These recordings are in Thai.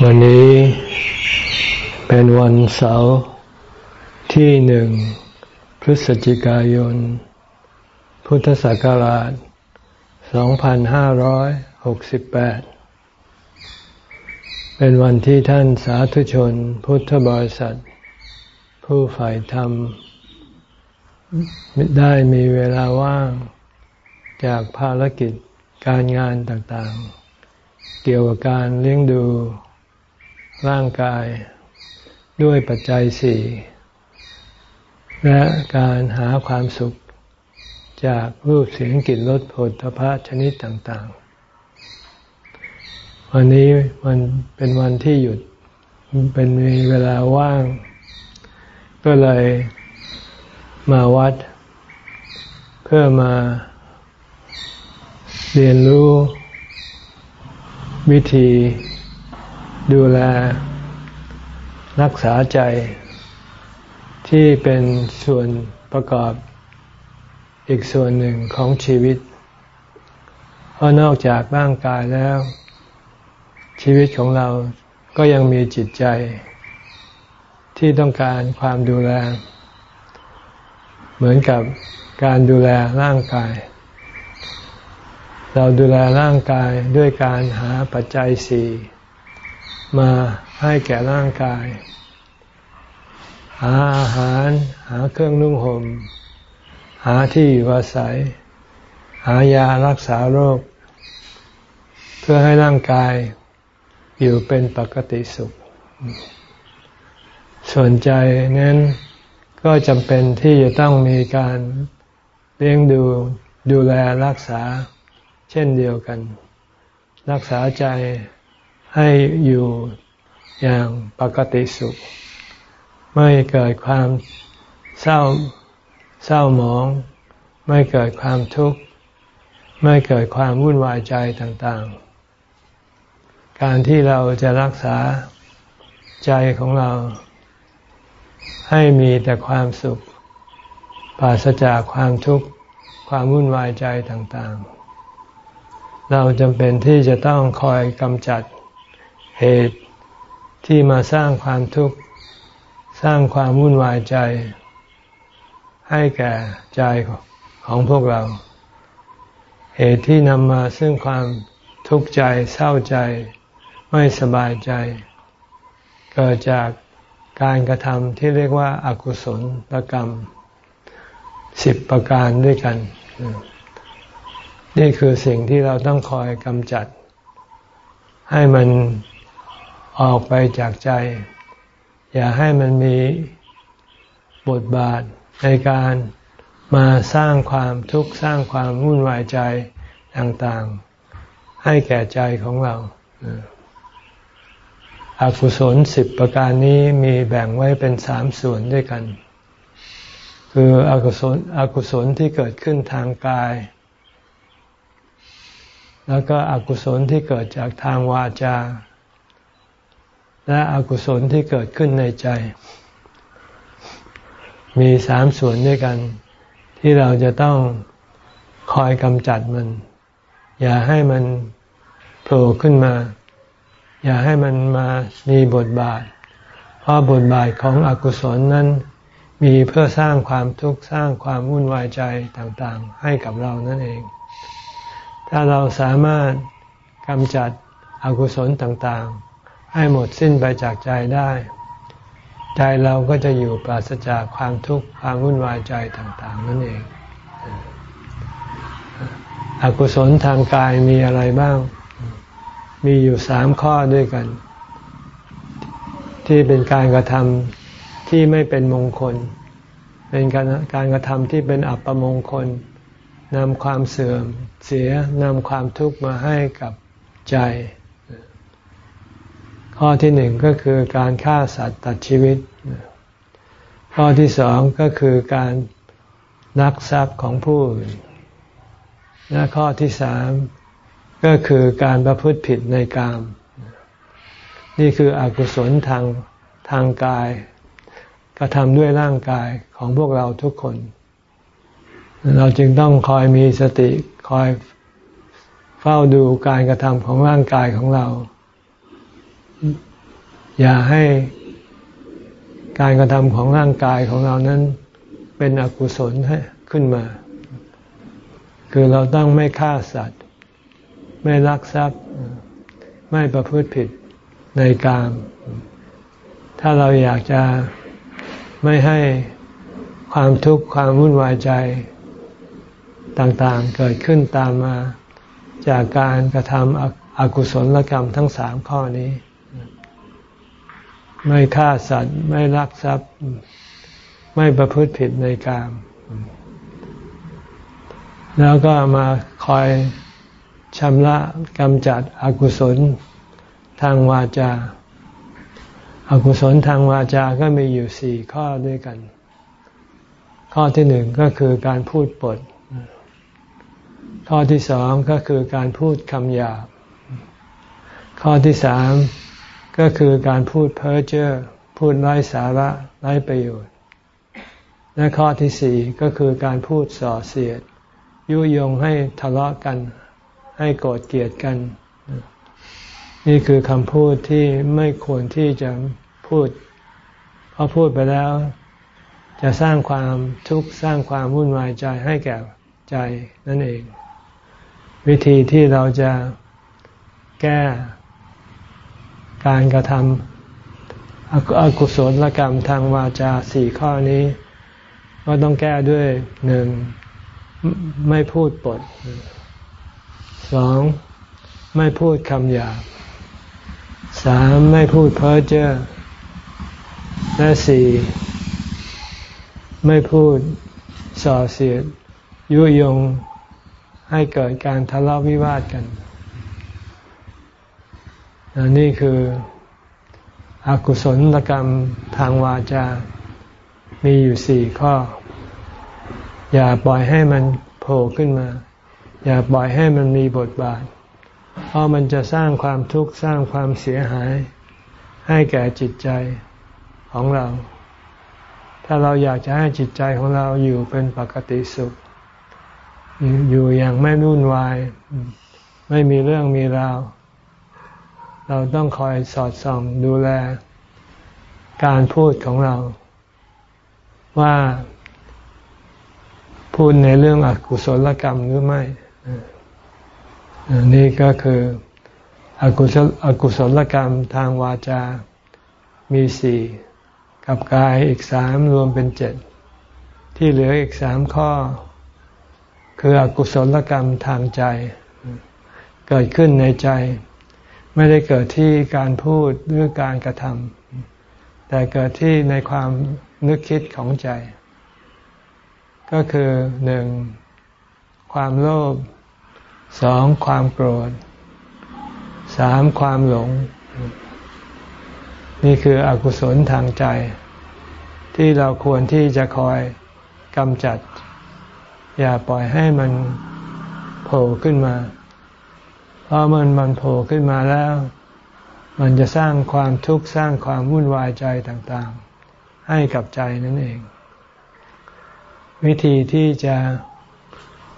วันนี้เป็นวันเสาร์ที่หนึ่งพฤศจิกายน พุทธศักราช 2568 เป็นวันที่ท่านสาธุชนพุทธบริษัท ผู้ฝ่ายธรรม ได้มีเวลาว่างจากภารกิจการงานต่างๆ เกี่ยวกับการเลี้ยงดู ร่างกายด้วยปัจจัยสี่และการหาความสุขจากรูปเสียงกลิ่นรสผลพระชนิดต่างๆ วันนี้มันเป็นวันที่หยุดเป็นมีเวลาว่าง ก็เลยมาวัด เพื่อมาเรียนรู้วิธี ดูแล รักษาใจ ที่เป็นส่วนประกอบอีกส่วนหนึ่งของชีวิต เพราะนอกจากร่างกายแล้ว ชีวิตของเราก็ยังมีจิตใจ ที่ต้องการความดูแล เหมือนกับการดูแลร่างกาย เราดูแลร่างกายด้วยการหาปัจจัยสี่ มาให้แก่ร่างกาย หาอาหาร หาเครื่องนุ่งหม่ม หาที่อยู่อาศัย หายารักษาโรค เพื่อให้ร่างกายอยู่เป็นปกติสุข ส่วนใจนั้นก็จำเป็นที่จะต้องมีการเลี้ยงดูดูแลรักษาเช่นเดียวกัน รักษาใจ ให้อยู่อย่างปกติสุข ไม่เกิดความเศร้าเศร้าหมอง ไม่เกิดความทุกข์ ไม่เกิดความวุ่นวายใจต่างๆ การที่เราจะรักษาใจของเรา ให้มีแต่ความสุขปราศจากความทุกข์ความวุ่นวายใจต่างๆ เราจำเป็นที่จะต้องคอยกำจัด เหตุที่มาสร้างความทุกข์ สร้างความวุ่นวายใจ ให้แก่ใจของพวกเรา เหตุที่นำมาซึ่งความทุกข์ใจเศร้าใจ ไม่สบายใจ เกิดจากการกระทำที่เรียกว่าอากุศลประกรรมสิบประการด้วยกัน นี่คือสิ่งที่เราต้องคอยกำจัด ให้มัน ออกไปจากใจ อย่าให้มันมีบทบาทในการมาสร้างความทุกข์สร้างความวุ่นวายใจต่างๆ ให้แก่ใจของเราอากุศลสิบประการนี้มีแบ่งไว้เป็นสามส่วนด้วยกัน คืออกุศลอกุศลที่เกิดขึ้นทางกาย แล้วก็อกุศลที่เกิดจากทางวาจา และอกุศลที่เกิดขึ้นในใจ มีสามส่วนด้วยกัน ที่เราจะต้องคอยกำจัดมัน อย่าให้มันโผล่ขึ้นมา อย่าให้มันมามีบทบาท เพราะบทบาทของอกุศลนั้นมีเพื่อสร้างความทุกข์สร้างความวุ่นวายใจต่างๆ ให้กับเรานั่นเอง ถ้าเราสามารถกำจัดอกุศลต่างๆ ให้หมดสิ้นไปจากใจได้ ใจเราก็จะอยู่ปราศจากความทุกข์ความวุ่นวายใจต่าง ๆ นั่นเองอกุศลทางกายมีอะไรบ้าง มีอยู่สามข้อด้วยกัน ที่เป็นการกระทำที่ไม่เป็นมงคล เป็นการการกระทำที่เป็นอัปมงคลนำความเสื่อมเสียนำความทุกข์มาให้กับใจ ข้อที่หนึ่งก็คือการฆ่าสัตว์ตัดชีวิต ข้อที่สองก็คือการนักทรัพย์ของผู้อื่นและข้อที่สามก็คือการประพฤติผิดในกาม นี่คืออกุศลทางทางกายกระทำด้วยร่างกายของพวกเราทุกคน เราจึงต้องคอยมีสติคอยเฝ้าดูการกระทำของร่างกายของเรา อย่าให้การกระทำของร่างกายของเรานั้นเป็นอกุศลขึ้นมา คือเราต้องไม่ฆ่าสัตว์ ไม่ลักทรัพย์ ไม่ประพฤติผิดในกาม ถ้าเราอยากจะไม่ให้ความทุกข์ความวุ่นวายใจต่างๆเกิดขึ้นตามมาจากการกระทำอกุศลกรรมทั้งสามข้อนี้ ไม่ฆ่าสัตว์ ไม่ลักทรัพย์ ไม่ประพฤติผิดในกาม แล้วก็มาคอยชำระกำจัดอกุศลทางวาจาอากุศลทางวาจาก็มีอยู่สี่ข้อด้วยกัน ข้อที่หนึ่งก็คือการพูดปด ข้อที่สองก็คือการพูดคำหยาบ ข้อที่สาม ก็คือการพูดเพ้อเจ้อพูดไร้สาระไร้ประโยชน์ และข้อที่สี่ก็คือการพูดส่อเสียด ยุยงให้ทะเลาะกัน ให้โกรธเกลียดกัน นี่คือคำพูดที่ไม่ควรที่จะพูดเพอพูดไปแล้ว จะสร้างความทุกข์สร้างความวุ่นวายใจให้แก่ใจนั่นเอง วิธีที่เราจะแก้ การกระทำอกุศลกรรมทางวาจาสี่ข้อนี้ ก็ต้องแก้ด้วยหนึ่งไม่พูดปดสองไม่พูดคำหยาบสามไม่พูดเพ้อเจ้อและสี่ไม่พูดส่อเสียดยุยงให้เกิดการทะเลาะวิวาทกัน นี่คืออกุศลกรรมทางวาจา มีอยู่สี่ข้อ อย่าปล่อยให้มันโผล่ขึ้นมา อย่าปล่อยให้มันมีบทบาท เพราะมันจะสร้างความทุกข์สร้างความเสียหาย ให้แก่จิตใจของเรา ถ้าเราอยากจะให้จิตใจของเราอยู่เป็นปกติสุข อยู่อย่างไม่นุ่นวาย ไม่มีเรื่องมีราว เราต้องคอยสอดส่องดูแล การพูดของเรา ว่าพูดในเรื่องอกุศลกรรมหรือไม่นี่ก็คืออกุศลอกุศลกรรมทางวาจา มีสี่กับกายอีกสามรวมเป็นเจ็ดที่เหลืออีกสามข้อ คืออกุศลกรรมทางใจ เกิดขึ้นในใจ ไม่ได้เกิดที่การพูดหรือการกระทำแต่เกิดที่ในความนึกคิดของใจ ก็คือหนึ่งความโลภสองความโกรธสามความหลง นี่คืออกุศลทางใจ ที่เราควรที่จะคอยกำจัด อย่าปล่อยให้มันโผล่ขึ้นมา ราะมันมันโผล่ขึ้นมาแล้ว มันจะสร้างความทุกข์สร้างความวุ่นวายใจต่างๆ ให้กับใจนั่นเอง วิธีที่จะ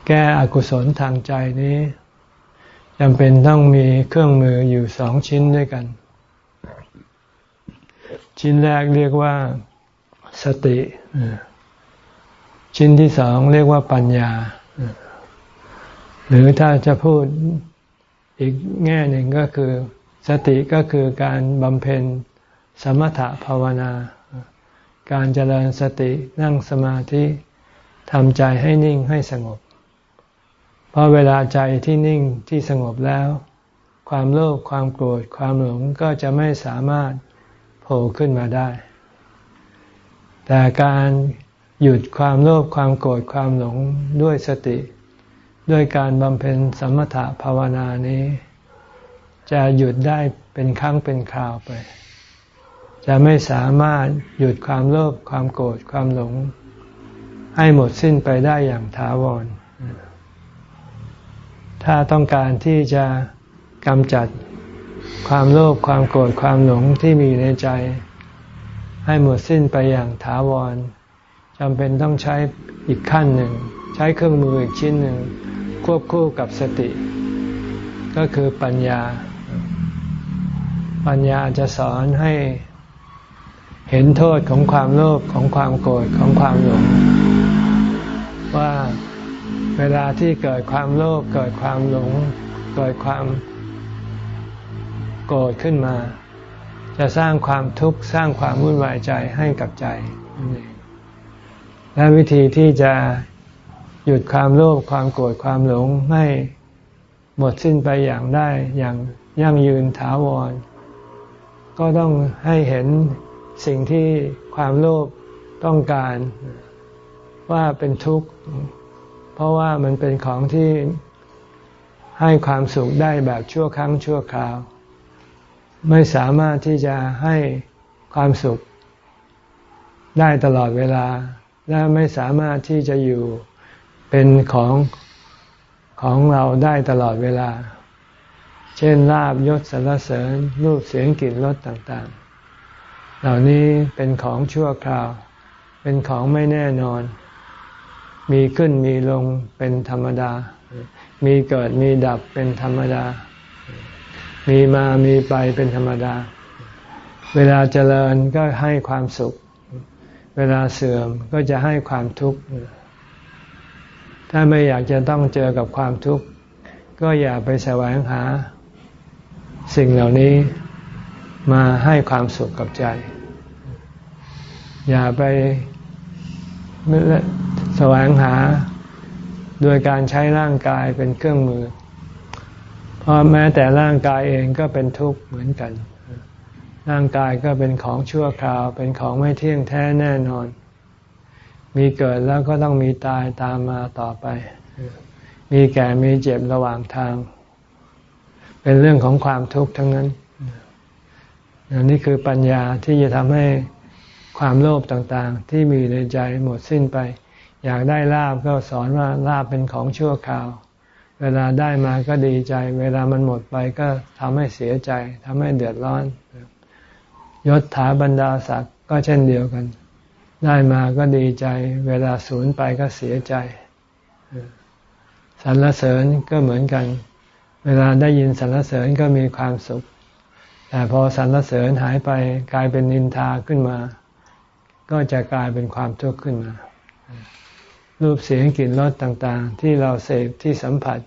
แก้อกุศลทางใจนี้จำเป็นต้องมีเครื่องมืออยู่สองชิ้นด้วยกัน ชิ้นแรกเรียกว่าสติ ชิ้นที่สองเรียกว่าปัญญา หรือถ้าจะพูด อีกแง่หนึ่งก็คือ สติก็คือการบำเพ็ญสมถะภาวนา การเจริญสตินั่งสมาธิทำใจให้นิ่งให้สงบ เพราะเวลาใจที่นิ่งที่สงบแล้ว ความโลภความโกรธความหลงก็จะไม่สามารถโผล่ขึ้นมาได้ แต่การหยุดความโลภความโกรธความหลงด้วยสติ ด้วยการบำเพ็ญสมถะภาวนานี้ จะหยุดได้เป็นครั้งเป็นคราวไป จะไม่สามารถหยุดความโลภความโกรธความหลง ให้หมดสิ้นไปได้อย่างถาวร ถ้าต้องการที่จะกำจัดความโลภความโกรธความหลงที่มีในใจ ให้หมดสิ้นไปอย่างถาวร จำเป็นต้องใช้อีกขั้นหนึ่ง ใช้เครื่องมืออีกชิ้นหนึ่ง ควบคู่กับสติ ก็คือปัญญา ปัญญาจะสอนให้เห็นโทษของความโลภของความโกรธของความหลง ว่าเวลาที่เกิดความโลภเกิดความหลง เกิดความโกรธขึ้นมา จะสร้างความทุกข์สร้างความวุ่นวายใจให้กับใจ และวิธีที่จะหยุดความโลภความโกรธความหลงให้หมดสิ้นไปอย่างได้อย่างยั่งยืนถาวร ก็ต้องให้เห็นสิ่งที่ความโลภต้องการว่าเป็นทุกข์ เพราะว่ามันเป็นของที่ให้ความสุขได้แบบชั่วครั้งชั่วคราว ไม่สามารถที่จะให้ความสุขได้ตลอดเวลา และไม่สามารถที่จะอยู่เป็นของของเราได้ตลอดเวลา เช่นลาบยศสรรเสริญรูปเสียงกลิ่นรสต่างๆ เหล่านี้เป็นของชั่วคราว เป็นของไม่แน่นอน มีขึ้นมีลงเป็นธรรมดา มีเกิดมีดับเป็นธรรมดา มีมามีไปเป็นธรรมดา เวลาเจริญก็ให้ความสุข เวลาเสื่อมก็จะให้ความทุกข์ ถ้าไม่อยากจะต้องเจอกับความทุกข์ ก็อย่าไปแสวงหา สิ่งเหล่านี้มาให้ความสุขกับใจ อย่าไปแสวงหาโดยการใช้ร่างกายเป็นเครื่องมือ เพราะแม้แต่ร่างกายเองก็เป็นทุกข์เหมือนกัน ร่างกายก็เป็นของชั่วคราว เป็นของไม่เที่ยงแท้แน่นอน มีเกิดแล้วก็ต้องมีตายตามมาต่อไป มีแก่มีเจ็บระหว่างทาง เป็นเรื่องของความทุกข์ทั้งนั้นนนี่คือปัญญาที่จะทำให้ความโลภต่างๆ ที่มีในใจหมดสิ้นไป อยากได้ลาบก็สอนว่าลาบเป็นของชั่วคราว เวลาได้มาก็ดีใจ เวลามันหมดไปก็ทำให้เสียใจทำให้เดือดร้อน ยศถาบรรดาศักดิ์ก็เช่นเดียวกัน ได้มาก็ดีใจ เวลาสูญไปก็เสียใจสรรเสริญก็เหมือนกัน เวลาได้ยินสรรเสริญก็มีความสุข แต่พอสรรเสริญหายไปกลายเป็นนินทาขึ้นมา ก็จะกลายเป็นความทุกข์ขึ้นมา รูปเสียงกลิ่นรสต่างๆ ที่เราเสพที่สัมผัส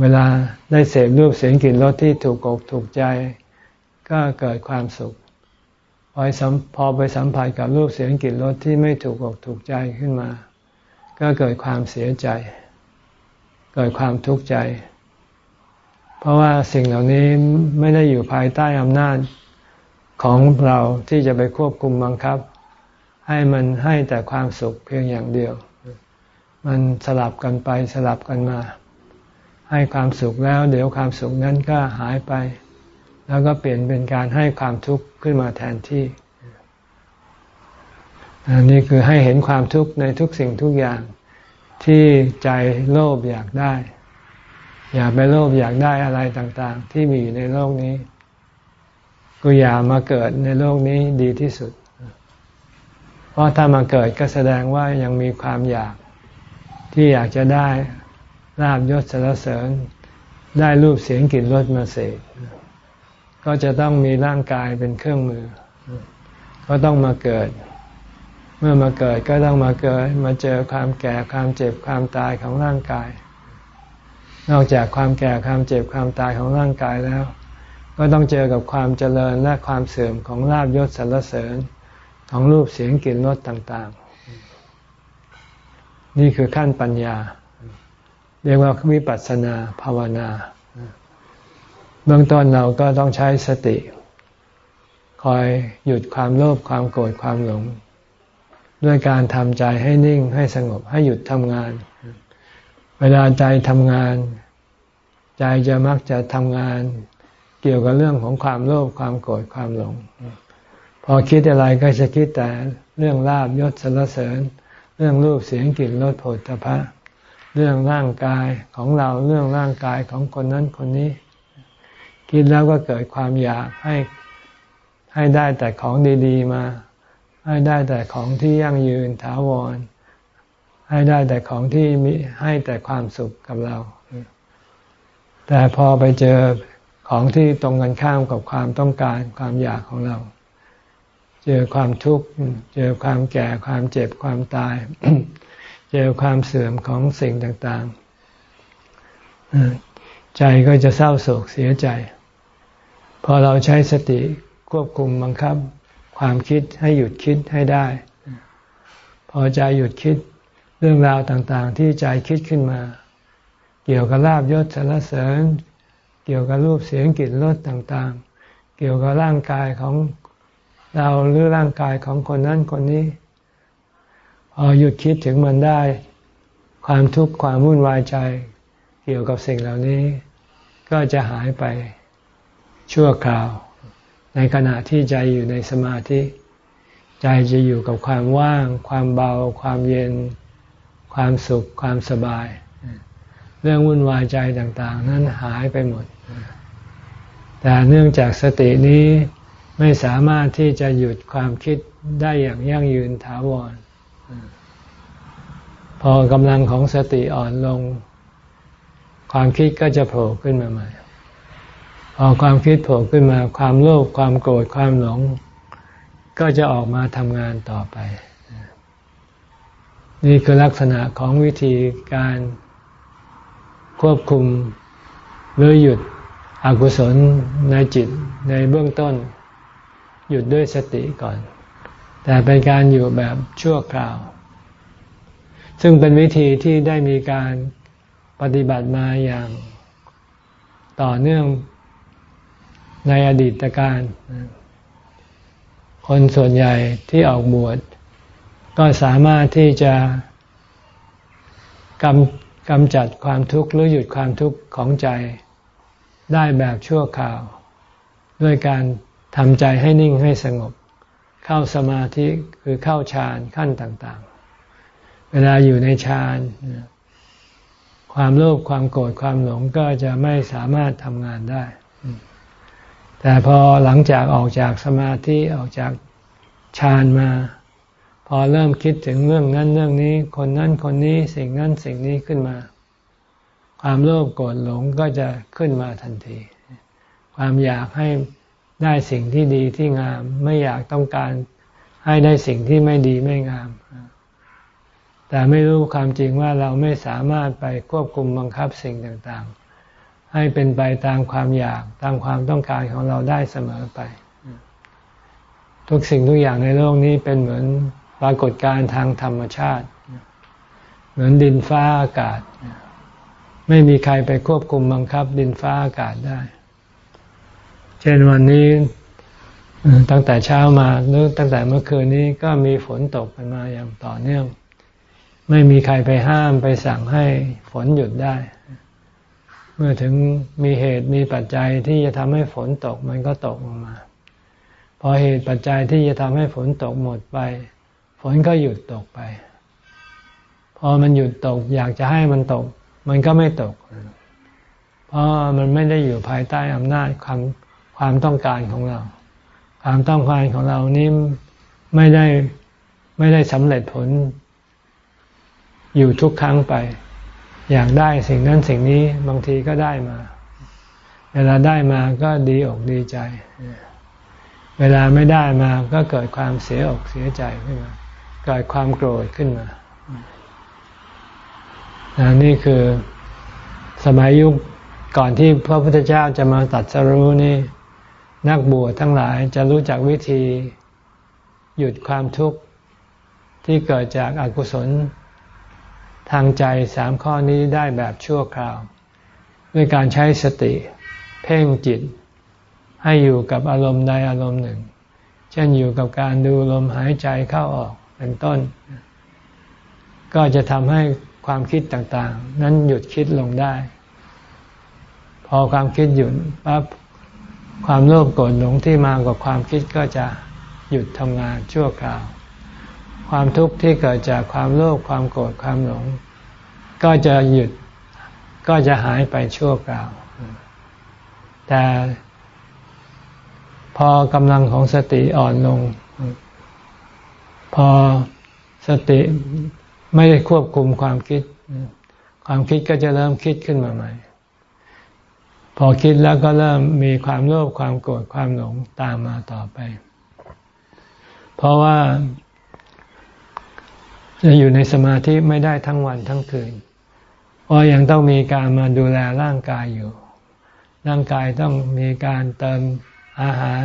เวลาได้เสพรูปเสียงกลิ่นรสที่ถูกอกถูกใจ ก็เกิดความสุข พอพอไปสัมผัสกับรูปเสียงกลิ่นรสที่ไม่ถูกอกถูกใจขึ้นมา ก็เกิดความเสียใจ เกิดความทุกข์ใจ เพราะว่าสิ่งเหล่านี้ไม่ได้อยู่ภายใต้อำนาจของเราที่จะไปควบคุมบังคับ ให้มันให้แต่ความสุขเพียงอย่างเดียว มันสลับกันไปสลับกันมา ให้ความสุขแล้ว เดี๋ยวความสุขนั้นก็หายไป แล้วก็เปลี่ยนเป็นการให้ความทุกข์ขึ้นมาแทนที่อันนี้คือให้เห็นความทุกข์ในทุกสิ่งทุกอย่างที่ใจโลภอยากได้ อย่าไปโลภอยากได้อะไรต่างๆ ที่มีอยู่ในโลกนี้ ก็อย่ามาเกิดในโลกนี้ดีที่สุด เพราะถ้ามาเกิดก็แสดงว่ายังมีความอยากที่อยากจะได้ลาบยศสรรเสริญ ได้รูปเสียงกลิ่นรสมาเสก ก็จะต้องมีร่างกายเป็นเครื่องมือ ก็ต้องมาเกิด เมื่อมาเกิดก็ต้องมาเกิด มาเจอความแก่ความเจ็บความตายของร่างกาย นอกจากความแก่ความเจ็บความตายของร่างกายแล้ว ก็ต้องเจอกับความเจริญและความเสื่อมของลาบยศสรรเสริญของรูปเสียงกลิ่นรสต่าง ๆ นี่คือขั้นปัญญา เรียกว่าวิปัสสนาภาวนา เบื้องต้นเราก็ต้องใช้สติ คอยหยุดความโลภความโกรธความหลง ด้วยการทำใจให้นิ่งให้สงบให้หยุดทำงาน เวลาใจทำงาน ใจจะมักจะทำงาน เกี่ยวกับเรื่องของความโลภความโกรธความหลง พอคิดอะไรก็จะคิดแต่เรื่องลาบยศสรรเสริญ เรื่องรูปเสียงกลิ่นรสผลตภะเรื่องร่างกายของเราเรื่องร่างกายของคนนั้นคนนี้ คิดแล้วก็เกิดความอยากให้ให้ได้แต่ของดีๆมา ให้ได้แต่ของที่ยั่งยืนถาวร ให้ได้แต่ของที่มีให้แต่ความสุขกับเรา แต่พอไปเจอของที่ตรงกันข้ามกับความต้องการความอยากของเรา เจอความทุกข์ เจอความแก่ความเจ็บความตาย เจอความเสื่อมของสิ่งต่างๆใจก็จะเศร้าโศกเสียใจ พอเราใช้สติควบคุมบังคับ ความคิดให้หยุดคิดให้ได้ พอใจหยุดคิดเรื่องราวต่างๆ ที่ใจคิดขึ้นมา เกี่ยวกับลาบยศสารเสริญ เกี่ยวกับรูปเสียงกลิ่นรสต่างๆ เกี่ยวกับร่างกายของเราหรือร่างกายของคนนั้นคนนี้ พอหยุดคิดถึงมันได้ ความทุกข์ความวุ่นวายใจ เกี่ยวกับสิ่งเหล่านี้ ก็จะหายไป ชั่วคราว ในขณะที่ใจอยู่ในสมาธิ ใจจะอยู่กับความว่าง ความเบา ความเย็น ความสุข ความสบาย เรื่องวุ่นวายใจต่าง ๆ นั้นหายไปหมด แต่เนื่องจากสตินี้ไม่สามารถที่จะหยุดความคิดได้อย่างยั่งยืนถาวร พอกำลังของสติอ่อนลง ความคิดก็จะโผล่ขึ้นมาใหม่ พอความคิดโผล่ขึ้นมาความโลภความโกรธความหลง ก็จะออกมาทำงานต่อไป นี่คือลักษณะของวิธีการควบคุมหรือหยุดอกุศลในจิตในเบื้องต้น หยุดด้วยสติก่อน แต่เป็นการอยู่แบบชั่วคราว ซึ่งเป็นวิธีที่ได้มีการปฏิบัติมาอย่างต่อเนื่อง ในอดีตการ คนส่วนใหญ่ที่ออกบวชก็สามารถที่จะกำกำจัดความทุกข์หรือหยุดความทุกข์ของใจได้แบบชั่วคราว ด้วยการทำใจให้นิ่งให้สงบ เข้าสมาธิคือเข้าฌานขั้นต่างๆ เวลาอยู่ในฌานความโลภความโกรธความหลงก็จะไม่สามารถทำงานได้ แต่พอหลังจากออกจากสมาธิออกจากฌานมา พอเริ่มคิดถึงเรื่องนั้นเรื่องนี้ คนนั้นคนนี้สิ่งนั้นสิ่งนี้ขึ้นมา ความโลภโกรธหลงก็จะขึ้นมาทันที ความอยากให้ได้สิ่งที่ดีที่งาม ไม่อยากต้องการให้ได้สิ่งที่ไม่ดีไม่งาม แต่ไม่รู้ความจริงว่าเราไม่สามารถไปควบคุมบังคับสิ่งต่างๆ ให้เป็นไปตามความอยากตามความต้องการของเราได้เสมอไป ทุกสิ่งทุกอย่างในโลกนี้เป็นเหมือนปรากฏการณ์ทางธรรมชาติ เหมือนดินฟ้าอากาศ ไม่มีใครไปควบคุมบังคับ ดินฟ้าอากาศได้ เช่นวันนี้ตั้งแต่เช้ามาหรือตั้งแต่เมื่อคืนนี้ก็มีฝนตกกันมาอย่างต่อเนื่อง ไม่มีใครไปห้ามไปสั่งให้ฝนหยุดได้ เมื่อถึงมีเหตุมีปัจจัยที่จะทำให้ฝนตกมันก็ตกลงมา พอเหตุปัจจัยที่จะทำให้ฝนตกหมดไป ฝนก็หยุดตกไป พอมันหยุดตก อยากจะให้มันตก มันก็ไม่ตก เพราะมันไม่ได้อยู่ภายใต้อำนาจความความต้องการของเรา ความต้องการของเรานี่ไม่ได้ไม่ได้สำเร็จผลอยู่ทุกครั้งไป อยากได้สิ่งนั้นสิ่งนี้บางทีก็ได้มา เวลาได้มาก็ดีอกดีใจ เวลาไม่ได้มาก็เกิดความเสียอกเสียใจขึ้นมาเกิดความโกรธขึ้นมานี่คือสมัยยุคก่อนที่พระพุทธเจ้าจะมาตัดสรู้นี่ นักบวชทั้งหลายจะรู้จักวิธีหยุดความทุกข์ที่เกิดจากอากุศล ทางใจสามข้อนี้ได้แบบชั่วคราว ด้วยการใช้สติ เพ่งจิต ให้อยู่กับอารมณ์ใดอารมณ์หนึ่ง เช่นอยู่กับการดูลมหายใจเข้าออกเป็นต้น ก็จะทำให้ความคิดต่างๆ นั้นหยุดคิดลงได้ พอความคิดหยุดปั๊บความโลภโกรธหลงที่มากับความคิดก็จะหยุดทำงานชั่วคราว ความทุกข์ที่เกิดจากความโลภความโกรธความหลง ก็จะหยุดก็จะหายไปชั่วคราว แต่พอกำลังของสติอ่อนลง พอสติไม่ได้ควบคุมความคิด ความคิดก็จะเริ่มคิดขึ้นมาใหม่พพอคิดแล้วก็เริ่มมีความโลภความโกรธความหลงตามมาต่อไป เพราะว่า จะอยู่ในสมาธิไม่ได้ทั้งวันทั้งคืน เพราะยังต้องมีการมาดูแลร่างกายอยู่ ร่างกายต้องมีการเติมอาหาร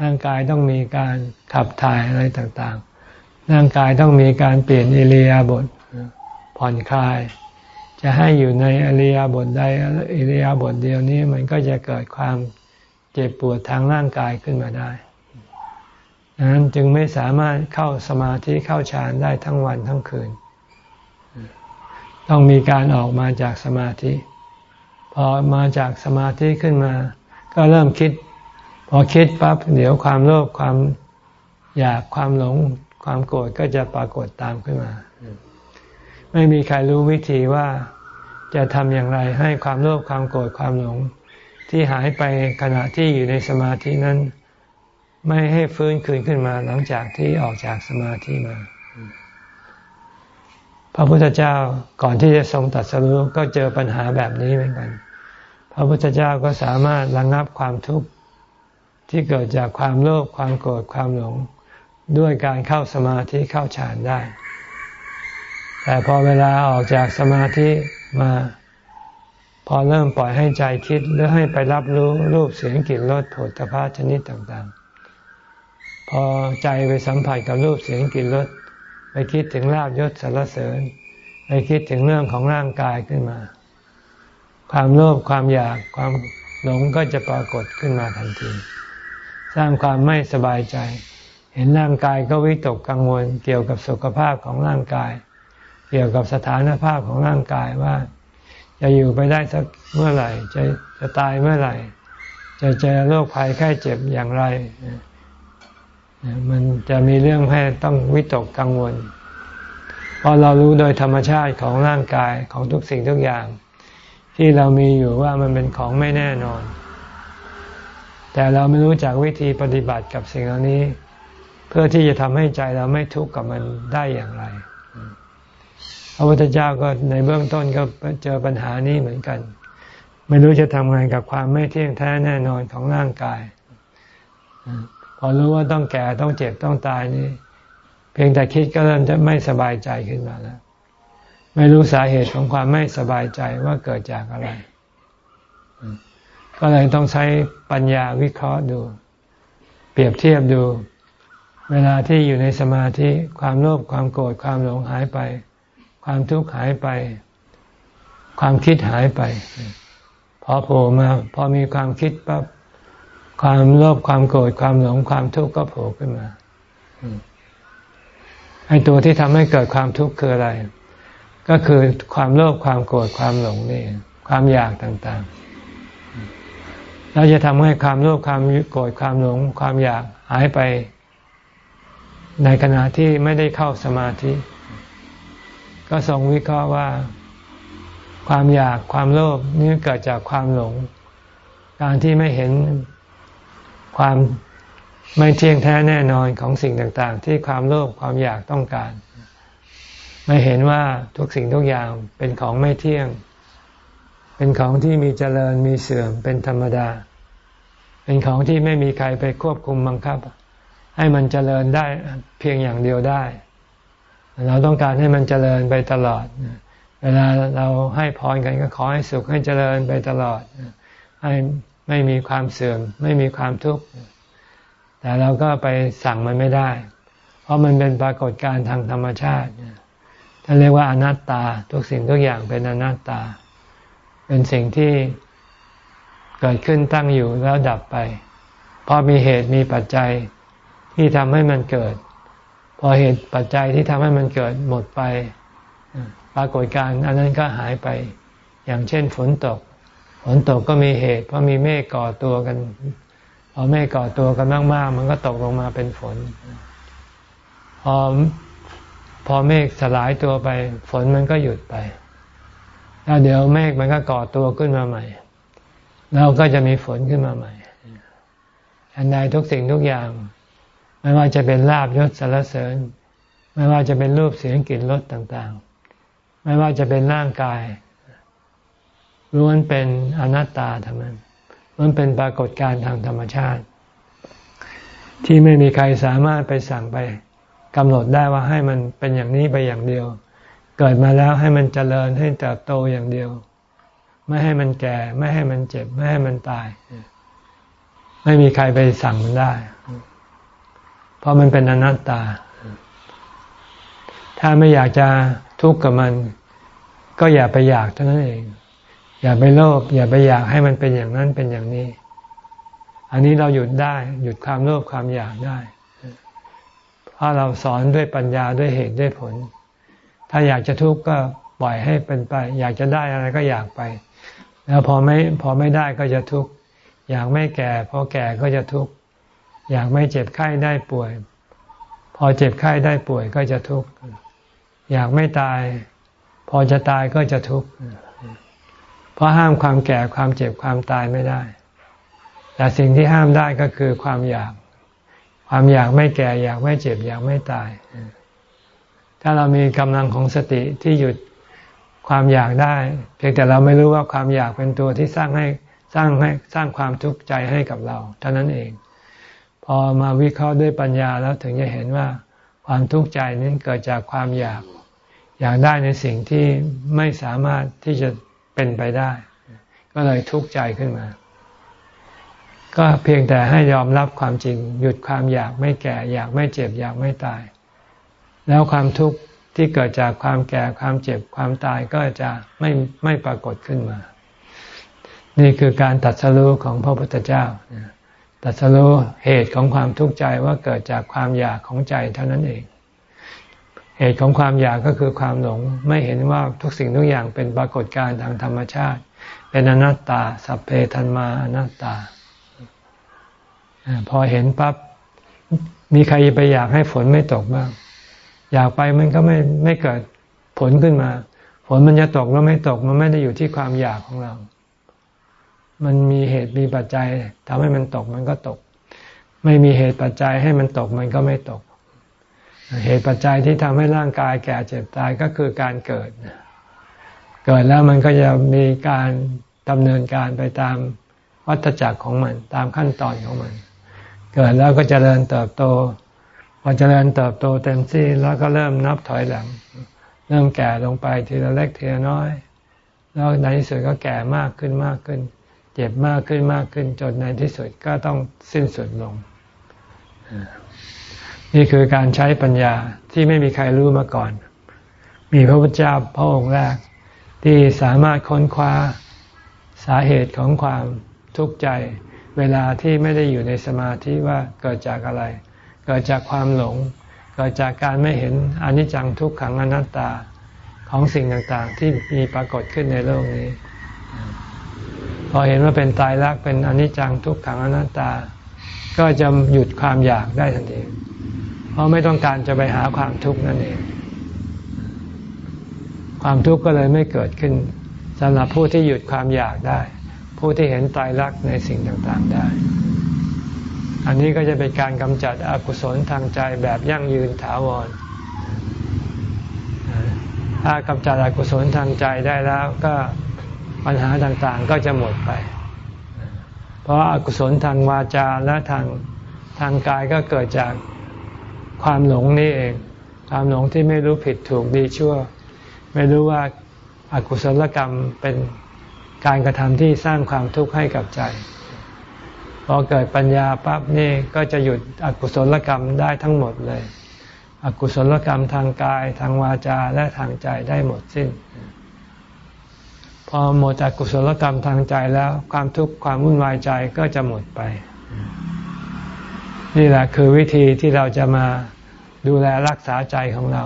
ร่างกายต้องมีการขับถ่ายอะไรต่างๆ ร่างกายต้องมีการเปลี่ยนอิริยาบถผ่อนคลาย จะให้อยู่ในอิริยบทใดอิริยบทเดียวนี้มันก็จะเกิดความเจ็บปวดทางร่างกายขึ้นมาได้ ดังนั้นจึงไม่สามารถเข้าสมาธิเข้าฌานได้ทั้งวันทั้งคืน ต้องมีการออกมาจากสมาธิ พอมาจากสมาธิขึ้นมา ก็เริ่มคิด พอคิดปั๊บเดี๋ยวความโลภความอยากความหลงความโกรธก็จะปรากฏตามขึ้นมา ไม่มีใครรู้วิธีว่าจะทำอย่างไรให้ความโลภความโกรธความหลง ที่หายไปขณะที่อยู่ในสมาธินั้น ไม่ให้ฟื้นคืนขึ้นมาหลังจากที่ออกจากสมาธิมา พระพุทธเจ้าก่อนที่จะทรงตัดสรุก็เจอปัญหาแบบนี้เหมือนกัน พระพุทธเจ้าก็สามารถระงงับความทุกข์ที่เกิดจากความโลภความโกรธความหลง ด้วยการเข้าสมาธิเข้าฌานได้ แต่พอเวลาออกจากสมาธิมา พอเริ่มปล่อยให้ใจคิดหรือให้ไปรับรู้รูปเสียงกลิ่นรสผลตภะชนิดต่างๆ พอใจไปสัมผัสกับรูปเสียงกลิ่นรสไปคิดถึงลาบยศสารเสริญ ไปคิดถึงเรื่องของร่างกายขึ้นมา ความโลภความอยากความหลงก็จะปรากฏขึ้นมาทันที สร้างความไม่สบายใจ เห็นร่างกายก็วิตกกังวล เกี่ยวกับสุขภาพของร่างกาย เกี่ยวกับสถานภาพของร่างกายว่า จะอยู่ไปได้สักเมื่อไหร่ จะจะตายเมื่อไหร่ จะเจอโรคภัยไข้เจ็บอย่างไร มันจะมีเรื่องให้ต้องวิตกกังวล เพราะเรารู้โดยธรรมชาติของร่างกายของทุกสิ่งทุกอย่าง ที่เรามีอยู่ว่ามันเป็นของไม่แน่นอน แต่เราไม่รู้จักวิธีปฏิบัติกับสิ่งเหล่านี้ เพื่อที่จะทำให้ใจเราไม่ทุกข์กับมันได้อย่างไร พระพุทธเจ้าก็ในเบื้องต้นก็เจอปัญหานี้เหมือนกัน ไม่รู้จะทำงานกับความไม่เที่ยงแท้แน่นอนของร่างกาย พอรู้ว่าต้องแก่ต้องเจ็บต้องตายนี่ เพียงแต่คิดก็เริ่มจะไม่สบายใจขึ้นมาแล้ว ไม่รู้สาเหตุของความไม่สบายใจว่าเกิดจากอะไร ก็เลยต้องใช้ปัญญาวิเคราะห์ดู เปรียบเทียบดู เวลาที่อยู่ในสมาธิความโลภความโกรธความหลงหายไป ความทุกข์หายไป ความคิดหายไป พอโผล่มา พอมีความคิดปั๊บ ความโลภความโกรธความหลงความทุกข์ก็โผล่ขึ้นมาไอ้ตัวที่ทำให้เกิดความทุกข์คืออะไร ก็คือความโลภความโกรธความหลงนี่ความอยากต่างๆเราจะทำให้ความโลภความโกรธความหลง ความอยากหายไป ในขณะที่ไม่ได้เข้าสมาธิ ก็ทรงวิเคราะห์ว่า ความอยากความโลภนี่เกิดจากความหลง การที่ไม่เห็น ความไม่เที่ยงแท้แน่นอนของสิ่งต่างๆ ที่ความโลภความอยากต้องการ ไม่เห็นว่าทุกสิ่งทุกอย่างเป็นของไม่เที่ยง เป็นของที่มีเจริญมีเสื่อมเป็นธรรมดา เป็นของที่ไม่มีใครไปควบคุมบังคับ ให้มันเจริญได้เพียงอย่างเดียวได้ เราต้องการให้มันเจริญไปตลอด เวลาเราให้พรกันก็ขอให้สุขให้เจริญไปตลอดให้ ไม่มีความเสื่อม ไม่มีความทุกข์แต่เราก็ไปสั่งมันไม่ได้ เพราะมันเป็นปรากฏการณ์ทางธรรมชาติท่านเรียกว่าอนัตตา ทุกสิ่งทุกอย่างเป็นอนัตตา เป็นสิ่งที่เกิดขึ้นตั้งอยู่แล้วดับไปพอมีเหตุมีปัจจัยที่ทำให้มันเกิด พอเหตุปัจจัยที่ทำให้มันเกิดหมดไป ปรากฏการณ์อันนั้นก็หายไป อย่างเช่นฝนตก ฝนตกก็มีเหตุ เพราะมีเมฆก่อตัวกันพอเมฆก่อตัวกันมากๆมันก็ตกลงมาเป็นฝน พอพอเมฆสลายตัวไป ฝนมันก็หยุดไป แล้วเดี๋ยวเมฆมันก็ก่อตัวขึ้นมาใหม่เราก็จะมีฝนขึ้นมาใหม่อันใดทุกสิ่งทุกอย่าง ไม่ว่าจะเป็นลาบยศสารเสริญ ไม่ว่าจะเป็นรูปเสียงกลิ่นรสต่างๆ ไม่ว่าจะเป็นร่างกาย ล้วนเป็นอนัตตาทั้งนั้นล้วนเป็นปรากฏการณ์ทางธรรมชาติ ที่ไม่มีใครสามารถไปสั่งไปกำหนดได้ว่าให้มันเป็นอย่างนี้ไปอย่างเดียว เกิดมาแล้วให้มันเจริญให้เติบโตอย่างเดียว ไม่ให้มันแก่ ไม่ให้มันเจ็บ ไม่ให้มันตาย ไม่มีใครไปสั่งมันได้ เพราะมันเป็นอนัตตา ถ้าไม่อยากจะทุกข์กับมัน ก็อย่าไปอยากเท่านั้นเอง อย่าไปโลภอย่าไปอยากให้มันเป็นอย่างนั้นเป็นอย่างนี้ อันนี้เราหยุดได้ หยุดความโลภความอยากได้ เพราะเราสอนด้วยปัญญาด้วยเหตุด้วยผล ถ้าอยากจะทุกข์ก็ปล่อยให้เป็นไป อยากจะได้อะไรก็อยากไป แล้วพอไม่พอไม่ได้ก็จะทุกข์อยากไม่แก่พอแก่ก็จะทุกข์อยากไม่เจ็บไข้ได้ป่วย พอเจ็บไข้ได้ป่วยก็จะทุกข์อยากไม่ตาย พอจะตายก็จะทุกข์ ราะห้ามความแก่ความเจ็บความตายไม่ได้ แต่สิ่งที่ห้ามได้ก็คือความอยาก ความอยากไม่แก่อยากไม่เจ็บอยากไม่ตาย ถ้าเรามีกำลังของสติที่หยุดความอยากได้ เพียงแต่เราไม่รู้ว่าความอยากเป็นตัวที่สร้างให้สร้างให้สร้างความทุกข์ใจให้กับเราเท่านั้นเอง พอมาวิเคราะห์ด้วยปัญญาแล้วถึงจะเห็นว่าความทุกข์ใจนั้นเกิดจากความอยาก อยากได้ในสิ่งที่ไม่สามารถที่จะ เป็นไปได้ ก็เลยทุกข์ใจขึ้นมา ก็เพียงแต่ให้ยอมรับความจริง หยุดความอยากไม่แก่ อยากไม่เจ็บ อยากไม่ตาย แล้วความทุกข์ที่เกิดจากความแก่ความเจ็บความตายก็จะไม่ไม่ปรากฏขึ้นมา นี่คือการตัดสู้ของพระพุทธเจ้าตัดสู้เหตุของความทุกข์ใจว่าเกิดจากความอยากของใจเท่านั้นเอง เหตุของความอยากก็คือความหลง ไม่เห็นว่าทุกสิ่งทุกอย่างเป็นปรากฏการณ์ทางธรรมชาติ เป็นอนัตตา สัพเพธันมาอนัตตา พอเห็นปั๊บมีใครไปอยากให้ฝนไม่ตกบ้าง อยากไปมันก็ไม่ไม่เกิดผลขึ้นมา ฝนมันจะตกแล้วไม่ตกมันไม่ได้อยู่ที่ความอยากของเรา มันมีเหตุมีปัจจัยทำให้มันตกมันก็ตก ไม่มีเหตุปัจจัยให้มันตกมันก็ไม่ตก เหตุปัจจัยที่ทำให้ร่างกายแก่เจ็บตายก็คือการเกิด เกิดแล้วมันก็จะมีการดำเนินการไปตามวัฏจักรของมัน ตามขั้นตอนของมัน เกิดแล้วก็จเจริญเติบโตพอเจริญเติบโตเต็มที่แล้วก็เริ่มนับถอยหลัง เริ่มแก่ลงไปทีละเล็กทีละน้อย แล้วในที่สุดก็แก่มากขึ้นมากขึ้น เจ็บมากขึ้นมากขึ้นจนในที่สุดก็ต้องสิ้นสุดลง นี่คือการใช้ปัญญาที่ไม่มีใครรู้มาก่อน มีพระพุทธเจ้าพระองค์แรก ที่สามารถค้นคว้าสาเหตุของความทุกข์ใจ เวลาที่ไม่ได้อยู่ในสมาธิว่าเกิดจากอะไร เกิดจากความหลง เกิดจากการไม่เห็นอนิจจังทุกขังอนัตตาของสิ่งต่างๆ ที่มีปรากฏขึ้นในโลกนี้ พอเห็นว่าเป็นตายรักเป็นอนิจจังทุกขังอนัตตา ก็จะหยุดความอยากได้ทันทีเพราะไม่ต้องการจะไปหาความทุกข์นั่นเอง ความทุกข์ก็เลยไม่เกิดขึ้นสำหรับผู้ที่หยุดความอยากได้ ผู้ที่เห็นตายรักในสิ่งต่างๆได้ อันนี้ก็จะเป็นการกำจัดอกุศลทางใจแบบยั่งยืนถาวร ถ้ากำจัดอกุศลทางใจได้แล้วก็ปัญหาต่างๆก็จะหมดไป เพราะอากุศลทางวาจาและทางทางกายก็เกิดจากความหลงนี่เอง ความหลงที่ไม่รู้ผิดถูกดีชั่ว ไม่รู้ว่าอากุศลกรรมเป็นการกระทำที่สร้างความทุกข์ให้กับใจพอเกิดปัญญาปั๊บนี่ก็จะหยุดอกุศลกรรมได้ทั้งหมดเลย อกุศลกรรมทางกายทางวาจาและทางใจได้หมดสิ้น พอหมดจากกุศลกรรมทางใจแล้ว ความทุกข์ความวุ่นวายใจก็จะหมดไป นี่แหละคือวิธีที่เราจะมาดูแลรักษาใจของเรา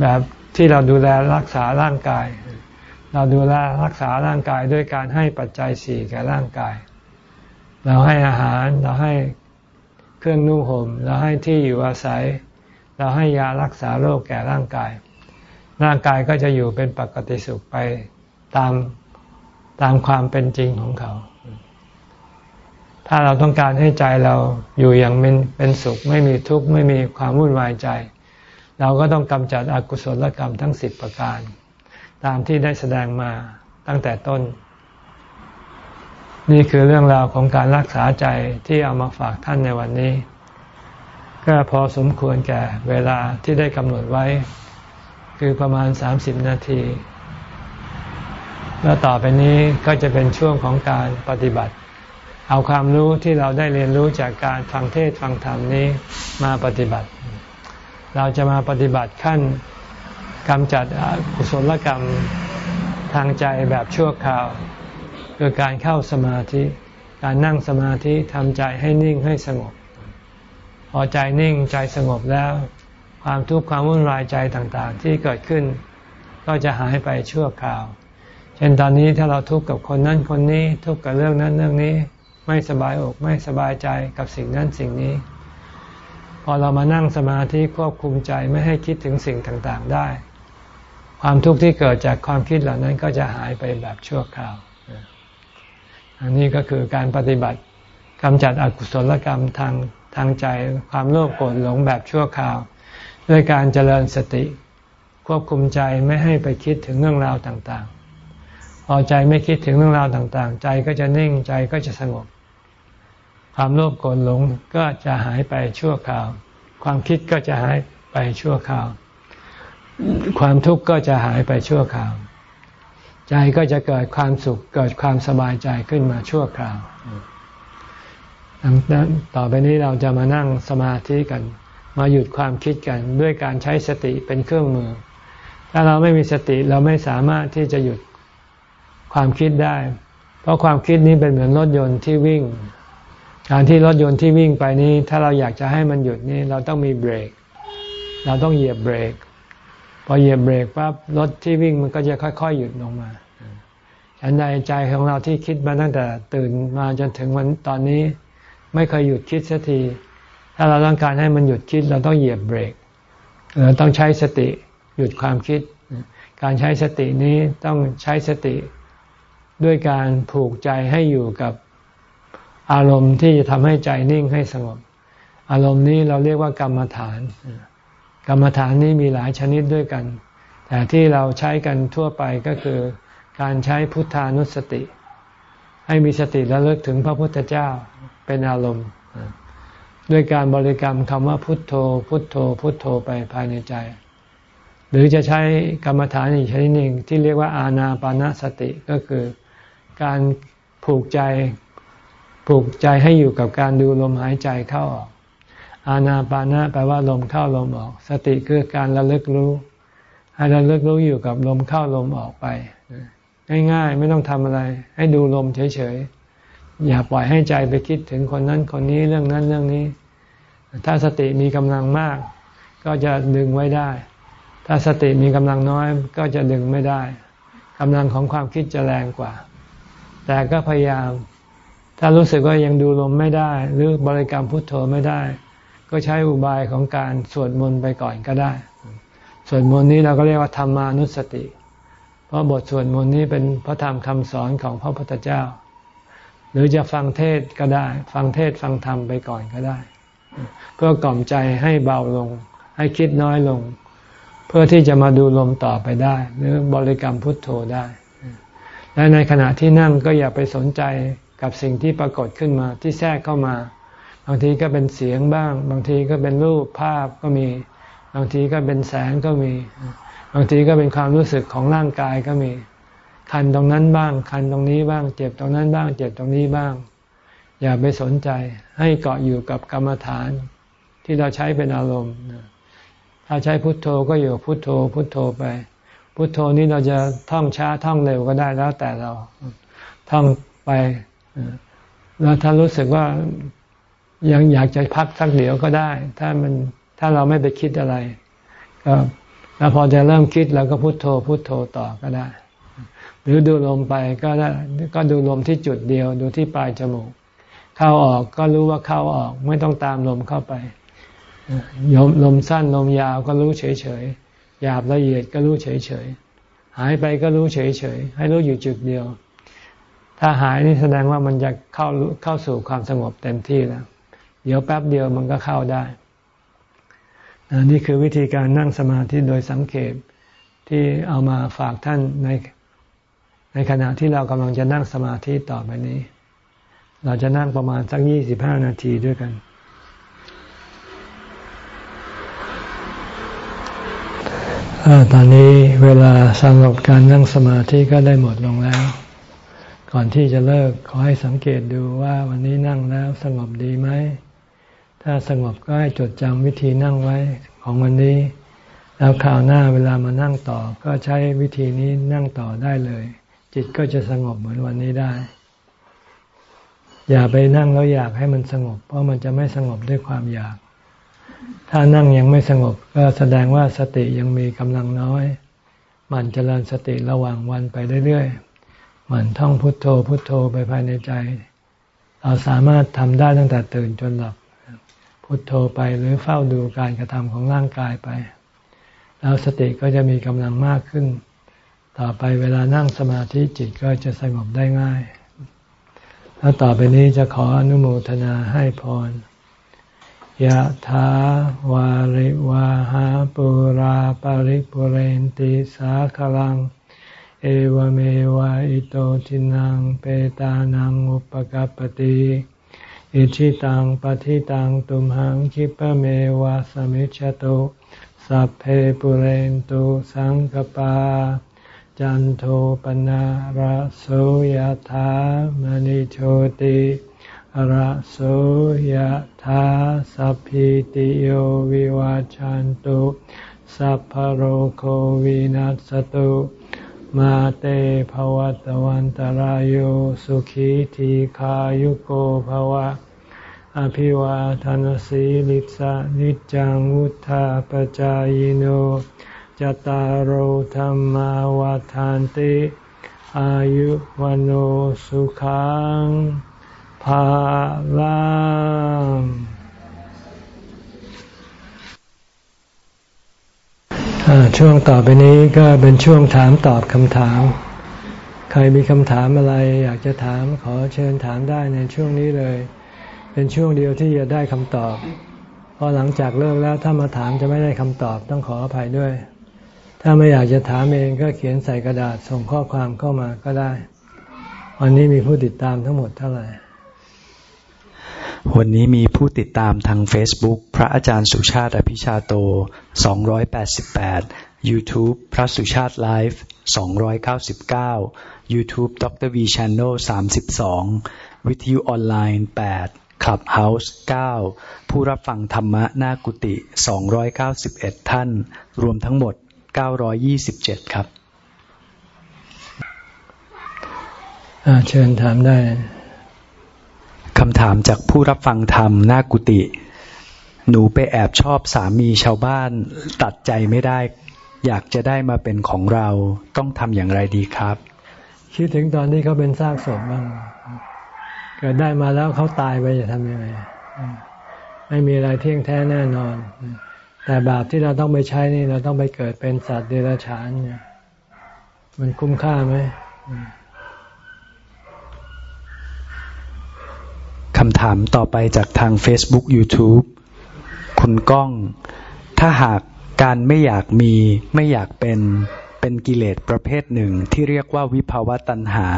แบบที่เราดูแลรักษาร่างกาย เราดูแลรักษาร่างกายด้วยการให้ปัจจัยสี่แก่ร่างกาย เราให้อาหารเราให้เครื่องนุ่งห่มเราให้ที่อยู่อาศัย เราให้ยารักษาโรคแก่ร่างกาย ร่างกายก็จะอยู่เป็นปกติสุขไป ตามตามความเป็นจริงของเขา ถ้าเราต้องการให้ใจเราอยู่อย่างเป็นเป็นสุข ไม่มีทุกข์ไม่มีความวุ่นวายใจ เราก็ต้องกำจัดอกุศลกรรมทั้งสิบประการ ตามที่ได้แสดงมาตั้งแต่ต้น นี่คือเรื่องราวของการรักษาใจที่เอามาฝากท่านในวันนี้ ก็พอสมควรแก่เวลาที่ได้กำหนดไว้ คือประมาณ 30 นาที แล้วต่อไปนี้ก็จะเป็นช่วงของการปฏิบัติ เอาความรู้ที่เราได้เรียนรู้จากการฟังเทศฟังธรรมนี้มาปฏิบัติ เราจะมาปฏิบัติขั้นกำจัดกุศลกรรมทางใจแบบชั่วคราว คือการเข้าสมาธิ การนั่งสมาธิทำใจให้นิ่งให้สงบ พอใจนิ่งใจสงบแล้ว ความทุกข์ความวุ่นวายใจต่างๆ ที่เกิดขึ้น ก็จะหายไปชั่วคราว ช่นตอนนี้ถ้าเราทุกข์กับคนนั้นคนนี้ทุกข์กับเรื่องนั้นเรื่องนี้ ไม่สบายอกไม่สบายใจกับสิ่งนั้นสิ่งนี้ พอเรามานั่งสมาธิควบคุมใจไม่ให้คิดถึงสิ่งต่างๆได้ ความทุกข์ที่เกิดจากความคิดเหล่านั้นก็จะหายไปแบบชั่วคราว อันนี้ก็คือการปฏิบัติกำจัดอกุศลกรรมทางทางใจความโลภโกรธหลงแบบชั่วคราว ด้วยการเจริญสติ ควบคุมใจไม่ให้ไปคิดถึงเรื่องราวต่างๆ พอใจไม่คิดถึงเรื่องราวต่างๆ ใจก็จะนิ่งใจก็จะสงบ ความโลภโกรธหลงก็จะหายไปชั่วคราว ความคิดก็จะหายไปชั่วคราว ความทุกข์ก็จะหายไปชั่วคราว ใจก็จะเกิดความสุขเกิดความสบายใจขึ้นมาชั่วคราวดังนั้นต่อไปนี้เราจะมานั่งสมาธิกัน มาหยุดความคิดกันด้วยการใช้สติเป็นเครื่องมือ ถ้าเราไม่มีสติเราไม่สามารถที่จะหยุด ความคิดได้ เพราะความคิดนี้เป็นเหมือนรถยนต์ที่วิ่ง การที่รถยนต์ที่วิ่งไปนี้ ถ้าเราอยากจะให้มันหยุดนี้เราต้องมีเบรก เราต้องเหยียบเบรก พอเหยียบเบรกปั๊บรถที่วิ่งมันก็จะค่อย ๆ หยุดลงมาฉันในใจของเราที่คิดมาตั้งแต่ตื่นมาจนถึงวันตอนนี้ ไม่เคยหยุดคิดสักที ถ้าเราต้องการให้มันหยุดคิด เราต้องเหยียบเบรกเราต้องใช้สติหยุดความคิด การใช้สตินี้ต้องใช้สติ ด้วยการผูกใจให้อยู่กับอารมณ์ที่จะทำให้ใจนิ่งให้สงบ อารมณ์นี้เราเรียกว่ากรรมฐาน กรรมฐานนี้มีหลายชนิดด้วยกัน แต่ที่เราใช้กันทั่วไปก็คือ การใช้พุทธานุสติ ให้มีสติระลึกถึงพระพุทธเจ้าเป็นอารมณ์ ด้วยการบริกรรมคำว่าพุทโธ พุทโธ พุทโธไปภายในใจ หรือจะใช้กรรมฐานอีกชนิดหนึ่งที่เรียกว่าอาณาปานาสติก็คือ การผูกใจผูกใจให้อยู่กับการดูลมหายใจเข้าออก อานาปานะแปลว่าลมเข้าลมออก สติคือการระลึกรู้ให้ระลึกรู้อยู่กับลมเข้าลมออกไป ง่ายๆ ไม่ต้องทำอะไร ให้ดูลมเฉยๆ อย่าปล่อยให้ใจไปคิดถึงคนนั้นคนนี้เรื่องนั้นเรื่องนี้ ถ้าสติมีกำลังมาก ก็จะดึงไว้ได้ ถ้าสติมีกำลังน้อยก็จะดึงไม่ได้กำลังของความคิดจะแรงกว่า แต่ก็พยายาม ถ้ารู้สึกว่ายังดูลมไม่ได้ หรือบริกรรมพุทโธไม่ได้ ก็ใช้อุบายของการสวดมนต์ไปก่อนก็ได้ สวดมนต์นี้เราก็เรียกว่าธรรมานุสติ เพราะบทสวดมนต์นี้เป็นพระธรรมคำสอนของพระพุทธเจ้า หรือจะฟังเทศก็ได้ ฟังเทศฟังธรรมไปก่อนก็ได้ เพื่อกล่อมใจให้เบาลง ให้คิดน้อยลง เพื่อที่จะมาดูลมต่อไปได้ หรือบริกรรมพุทโธได้ และในขณะที่นั่งก็อย่าไปสนใจกับสิ่งที่ปรากฏขึ้นมาที่แทรกเข้ามา บางทีก็เป็นเสียงบ้าง บางทีก็เป็นรูปภาพก็มี บางทีก็เป็นแสงก็มี บางทีก็เป็นความรู้สึกของร่างกายก็มี คันตรงนั้นบ้าง คันตรงนี้บ้าง เจ็บตรงนั้นบ้าง เจ็บตรงนี้บ้าง อย่าไปสนใจ ให้เกาะอยู่กับกรรมฐาน ที่เราใช้เป็นอารมณ์ ถ้าใช้พุทโธก็อยู่พุทโธ พุทโธไป พุทโธนี้เราจะท่องช้าท่องเร็วก็ได้แล้วแต่เราท่องไปแล้วถ้ารู้สึกว่ายังอยากจะพักสักเดี๋ยวก็ได้ ถ้ามันถ้าเราไม่ไปคิดอะไร ก็แล้วพอจะเริ่มคิดเราก็พุโทโธพุโทโธต่อก็ได้ หรือดูลมไปก็ได้ก็ดูลมที่จุดเดียว ดูที่ปลายจมูก เข้าออกก็รู้ว่าเข้าออก ไม่ต้องตามลมเข้าไปยมลมสั้นลมยาวก็รู้เฉยเฉย หยาบละเอียดก็รู้เฉยเฉยหายไปก็รู้เฉยเฉยให้รู้อยู่จุดเดียว ถ้าหายนี่แสดงว่ามันจะเข้าเข้าสู่ความสงบเต็มที่แล้ว เดี๋ยวแป๊บเดียวมันก็เข้าได้ นี่คือวิธีการนั่งสมาธิโดยสังเกตที่เอามาฝากท่านในในขณะที่เรากำลังจะนั่งสมาธิต่อไปนี้ เราจะนั่งประมาณสักยี่สิบห้านาทีด้วยกัน ตอนนี้เวลาสำหรับการนั่งสมาธิก็ได้หมดลงแล้ว ก่อนที่จะเลิกขอให้สังเกตดูว่าวันนี้นั่งแล้วสงบดีไหม ถ้าสงบก็ให้จดจำวิธีนั่งไว้ของวันนี้ แล้วคราวหน้าเวลามานั่งต่อก็ใช้วิธีนี้นั่งต่อได้เลย จิตก็จะสงบเหมือนวันนี้ได้ อย่าไปนั่งแล้วอยากให้มันสงบ เพราะมันจะไม่สงบด้วยความอยาก ถ้านั่งยังไม่สงบก็แสดงว่าสติยังมีกำลังน้อยมันเจริญสติระหว่างวันไปเรื่อยๆมันท่องพุทโธพุทโธไปภายในใจ เราสามารถทำได้ตั้งแต่ตื่นจนหลับ พุทโธไปหรือเฝ้าดูการกระทำของร่างกายไป แล้วสติก็จะมีกำลังมากขึ้น ต่อไปเวลานั่งสมาธิจิตก็จะสงบได้ง่าย แล้วต่อไปนี้จะขออนุโมทนาให้พร ยะถาวาริวาหาปุราปาริปุเรนติสาคลัง เอวเมวะอิโตทินังเปตานังอุปกปติอิชิตังปฏิตังตุมหังคิปะเมวะสมิจฉตุสัพเพปุเรนตุสังกปา จันโทปนะระโสยธามณิโชติ ระโสยธาสัพพิติโยวิวาจันตุสัพพโรโควินัสตุมาเตภวัตวันตารโยสุขีทีขายุโกภวะ อภิวาทานสีลิสานิจังวุธาปจายโนจตารโหธรรมวาทานติ อายุวันโอสุขัง ภาลังช่วงต่อไปนี้ก็เป็นช่วงถามตอบคำถาม ใครมีคำถามอะไรอยากจะถามขอเชิญถามได้ในช่วงนี้เลย เป็นช่วงเดียวที่จะได้คำตอบพอหลังจากเลิกแล้วถ้ามาถามจะไม่ได้คำตอบต้องขออภัยด้วย ถ้าไม่อยากจะถามเองก็เขียนใส่กระดาษส่งข้อความเข้ามาก็ได้ วันนี้มีผู้ติดตามทั้งหมดเท่าไหร่ วันนี้มีผู้ติดตามทาง Facebook พระอาจารย์สุชาติอภิชาโต 288 YouTube พระสุชาติไลฟ์299 YouTube ดร V Channel 32 วิทยุออนไลน์ 8 Clubhouse 9 ผู้รับฟังธรรมะหน้ากุฏิ291 ท่าน รวมทั้งหมด 927 ครับ เชิญถามได้ คำถามจากผู้รับฟังธรรมหน้ากุฏิหนูไปแอบชอบสามีชาวบ้าน ตัดใจไม่ได้ อยากจะได้มาเป็นของเราต้องทำอย่างไรดีครับ คิดถึงตอนที่เขาเป็นซากศพบ้างเกิดได้มาแล้วเขาตายไปจะทำยังไงไม่มีอะไรเที่ยงแท้แน่นอน แต่บาปที่เราต้องไปใช้นี่เราต้องไปเกิดเป็นสัตว์เดรัจฉานเนี่ยมันคุ้มค่าไหม คำถามต่อไปจากทาง Facebook YouTube คุณก้อง ถ้าหากการไม่อยากมีไม่อยากเป็นเป็นกิเลสประเภทหนึ่งที่เรียกว่าวิภาวะตัณหา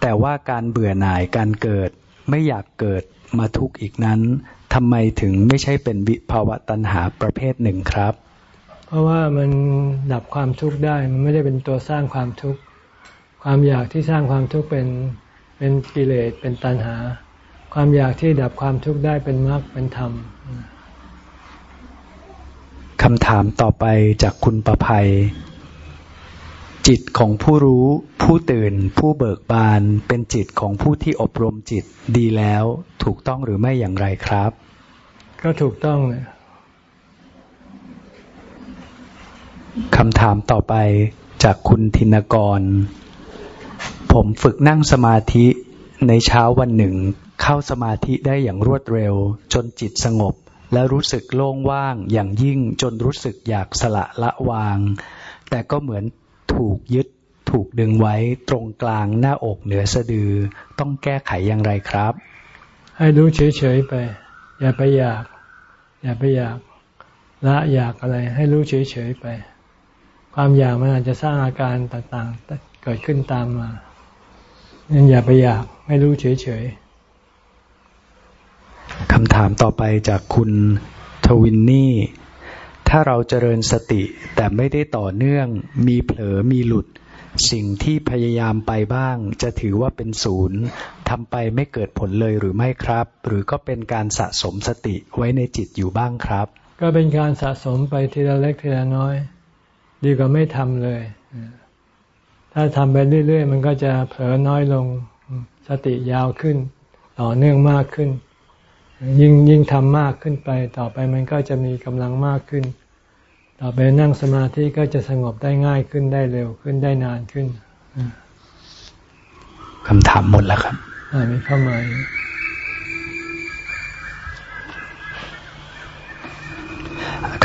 แต่ว่าการเบื่อหน่ายการเกิด ไม่อยากเกิดมาทุกข์อีกนั้นทำไมถึงไม่ใช่เป็นวิภาวะตัณหาประเภทหนึ่งครับ เพราะว่ามันดับความทุกข์ได้มันไม่ได้เป็นตัวสร้างความทุกข์ความอยากที่สร้างความทุกข์เป็นเป็นกิเลสเป็นตัณหา ความอยากที่ดับความทุกข์ได้เป็นมรรคเป็นธรรมคำถามต่อไปจากคุณประภัย จิตของผู้รู้ ผู้ตื่น ผู้เบิกบาน เป็นจิตของผู้ที่อบรมจิตดีแล้ว ถูกต้องหรือไม่อย่างไรครับ ก็ถูกต้องเลยคำถามต่อไปจากคุณธินกร ผมฝึกนั่งสมาธิในเช้าวันหนึ่ง เข้าสมาธิได้อย่างรวดเร็ว จนจิตสงบ และรู้สึกโล่งว่างอย่างยิ่งจนรู้สึกอยากสละละวาง แต่ก็เหมือนถูกยึดถูกดึงไว้ตรงกลางหน้าอกเหนือสะดือ ต้องแก้ไขอย่างไรครับ ให้รู้เฉยๆไป อย่าไปอยาก อย่าไปอยากละอยากอะไร ให้รู้เฉยๆไป ความอยากมันอาจจะสร้างอาการต่างๆ เกิดขึ้นตามมานั่นอย่าไปอยากไม่รู้เฉยๆ คำถามต่อไปจากคุณทวินนี่ ถ้าเราเจริญสติแต่ไม่ได้ต่อเนื่อง มีเผลอมีหลุด สิ่งที่พยายามไปบ้าง จะถือว่าเป็นศูนย์ทำไปไม่เกิดผลเลยหรือไม่ครับ หรือก็เป็นการสะสมสติไว้ในจิตอยู่บ้างครับ ก็เป็นการสะสมไปทีละเล็กทีละน้อย ดีกว่าไม่ทำเลย ถ้าทำไปเรื่อย ๆ มันก็จะเผลอน้อยลง สติยาวขึ้น ต่อเนื่องมากขึ้น ยิ่งยิ่งทำมากขึ้นไป ต่อไปมันก็จะมีกำลังมากขึ้น ต่อไปนั่งสมาธิก็จะสงบได้ง่ายขึ้นได้เร็วขึ้นได้นานขึ้นคำถามหมดแล้วครับมีเข้ามา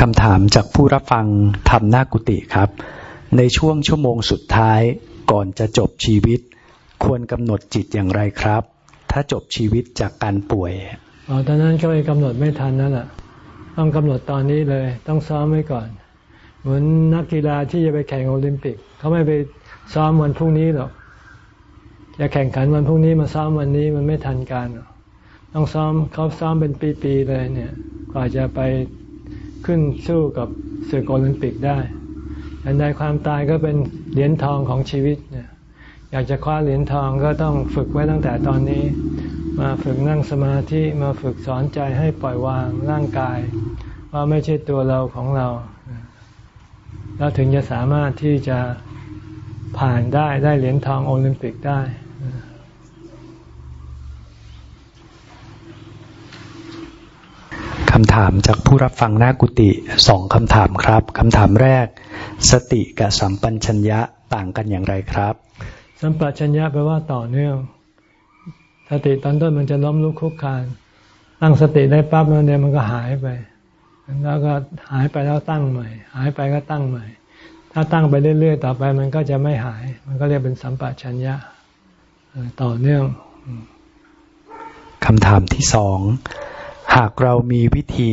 คำถามจากผู้รับฟังทำหน้ากุฏิครับ ในช่วงชั่วโมงสุดท้ายก่อนจะจบชีวิต ควรกำหนดจิตอย่างไรครับ ถ้าจบชีวิตจากการป่วย อ๋อตอนนั้นก็ไปกำหนดไม่ทันนั่นแหละต้องกำหนดตอนนี้เลย ต้องซ้อมไว้ก่อน เหมือนนักกีฬาที่จะไปแข่งโอลิมปิก เขาไม่ไปซ้อมวันพรุ่งนี้หรอกจะแข่งขันวันพรุ่งนี้มาซ้อมวันนี้มันไม่ทันการต้องซ้อมเขาซ้อมเป็นปีๆเลยเนี่ยกว่าจะไปขึ้นสู้กับศึกโอลิมปิกได้อันใดความตายก็เป็นเหรียญทองของชีวิตเนี่ยอยากจะคว้าเหรียญทองก็ต้องฝึกไว้ตั้งแต่ตอนนี้ มาฝึกนั่งสมาธิมาฝึกสอนใจให้ปล่อยวางร่างกาย ว่าไม่ใช่ตัวเราของเรา แล้วถึงจะสามารถที่จะผ่านได้ได้เหรียญทองโอลิมปิกได้คำถามจากผู้รับฟังหน้ากุฏิสองคำถามครับคำถามแรก สติกับสัมปัญญะต่างกันอย่างไรครับ สัมปัญญะแปลว่าต่อเนื่อง สติตอนต้นมันจะล้มลุกคุกคานตั้งสติได้ปั๊บแล้วเนี่ยมันก็หายไป แล้วก็หายไปแล้วตั้งใหม่ หายไปก็ตั้งใหม่ ถ้าตั้งไปเรื่อยๆต่อไป มันก็จะไม่หาย มันก็เรียกเป็นสัมปชัญญะต่อเนื่องคำถามที่สองหากเรามีวิธี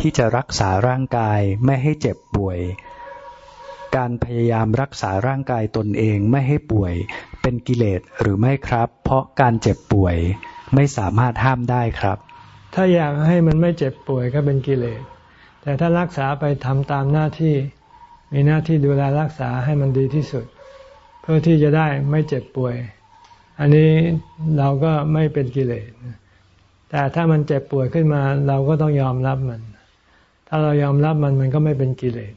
ที่จะรักษาร่างกายไม่ให้เจ็บป่วย การพยายามรักษาร่างกายตนเองไม่ให้ป่วย เป็นกิเลสหรือไม่ครับ เพราะการเจ็บป่วยไม่สามารถห้ามได้ครับ ถ้าอยากให้มันไม่เจ็บป่วยก็เป็นกิเลส แต่ถ้ารักษาไปทำตามหน้าที่ มีหน้าที่ดูแลรักษาให้มันดีที่สุด เพื่อที่จะได้ไม่เจ็บป่วย อันนี้เราก็ไม่เป็นกิเลส แต่ถ้ามันเจ็บป่วยขึ้นมา เราก็ต้องยอมรับมัน ถ้าเรายอมรับมันมันก็ไม่เป็นกิเลส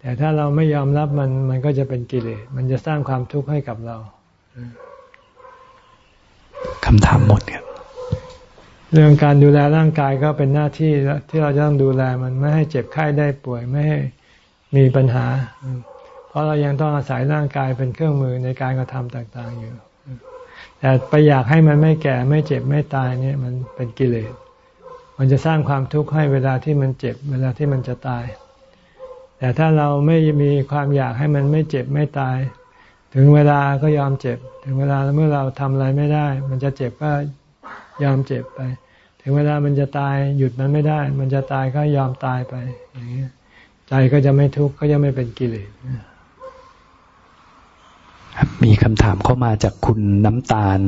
แต่ถ้าเราไม่ยอมรับมันมันก็จะเป็นกิเลส มันจะสร้างความทุกข์ให้กับเรา คำถามหมดครับเรื่องการดูแลร่างกายก็เป็นหน้าที่ที่เราจะต้องดูแลมันไม่ให้เจ็บไข้ได้ป่วยไม่ให้มีปัญหา เพราะเรายังต้องอาศัยร่างกายเป็นเครื่องมือในการกระทำต่าง ๆ อยู่ แต่ไปอยากให้มันไม่แก่ไม่เจ็บไม่ตายเนี่ยมันเป็นกิเลสมันจะสร้างความทุกข์ให้เวลาที่มันเจ็บ เวลาที่มันจะตาย แต่ถ้าเราไม่มีความอยากให้มันไม่เจ็บไม่ตาย ถึงเวลาก็ยอมเจ็บ ถึงเวลาเมื่อเราทำอะไรไม่ได้ มันจะเจ็บก็ยอมเจ็บไป ถึงเวลามันจะตายหยุดมันไม่ได้ มันจะตายก็ยอมตายไปอย่างนี้ใจก็จะไม่ทุกข์ก็จะไม่เป็นกิเลสมีคำถามเข้ามาจากคุณน้ำตาล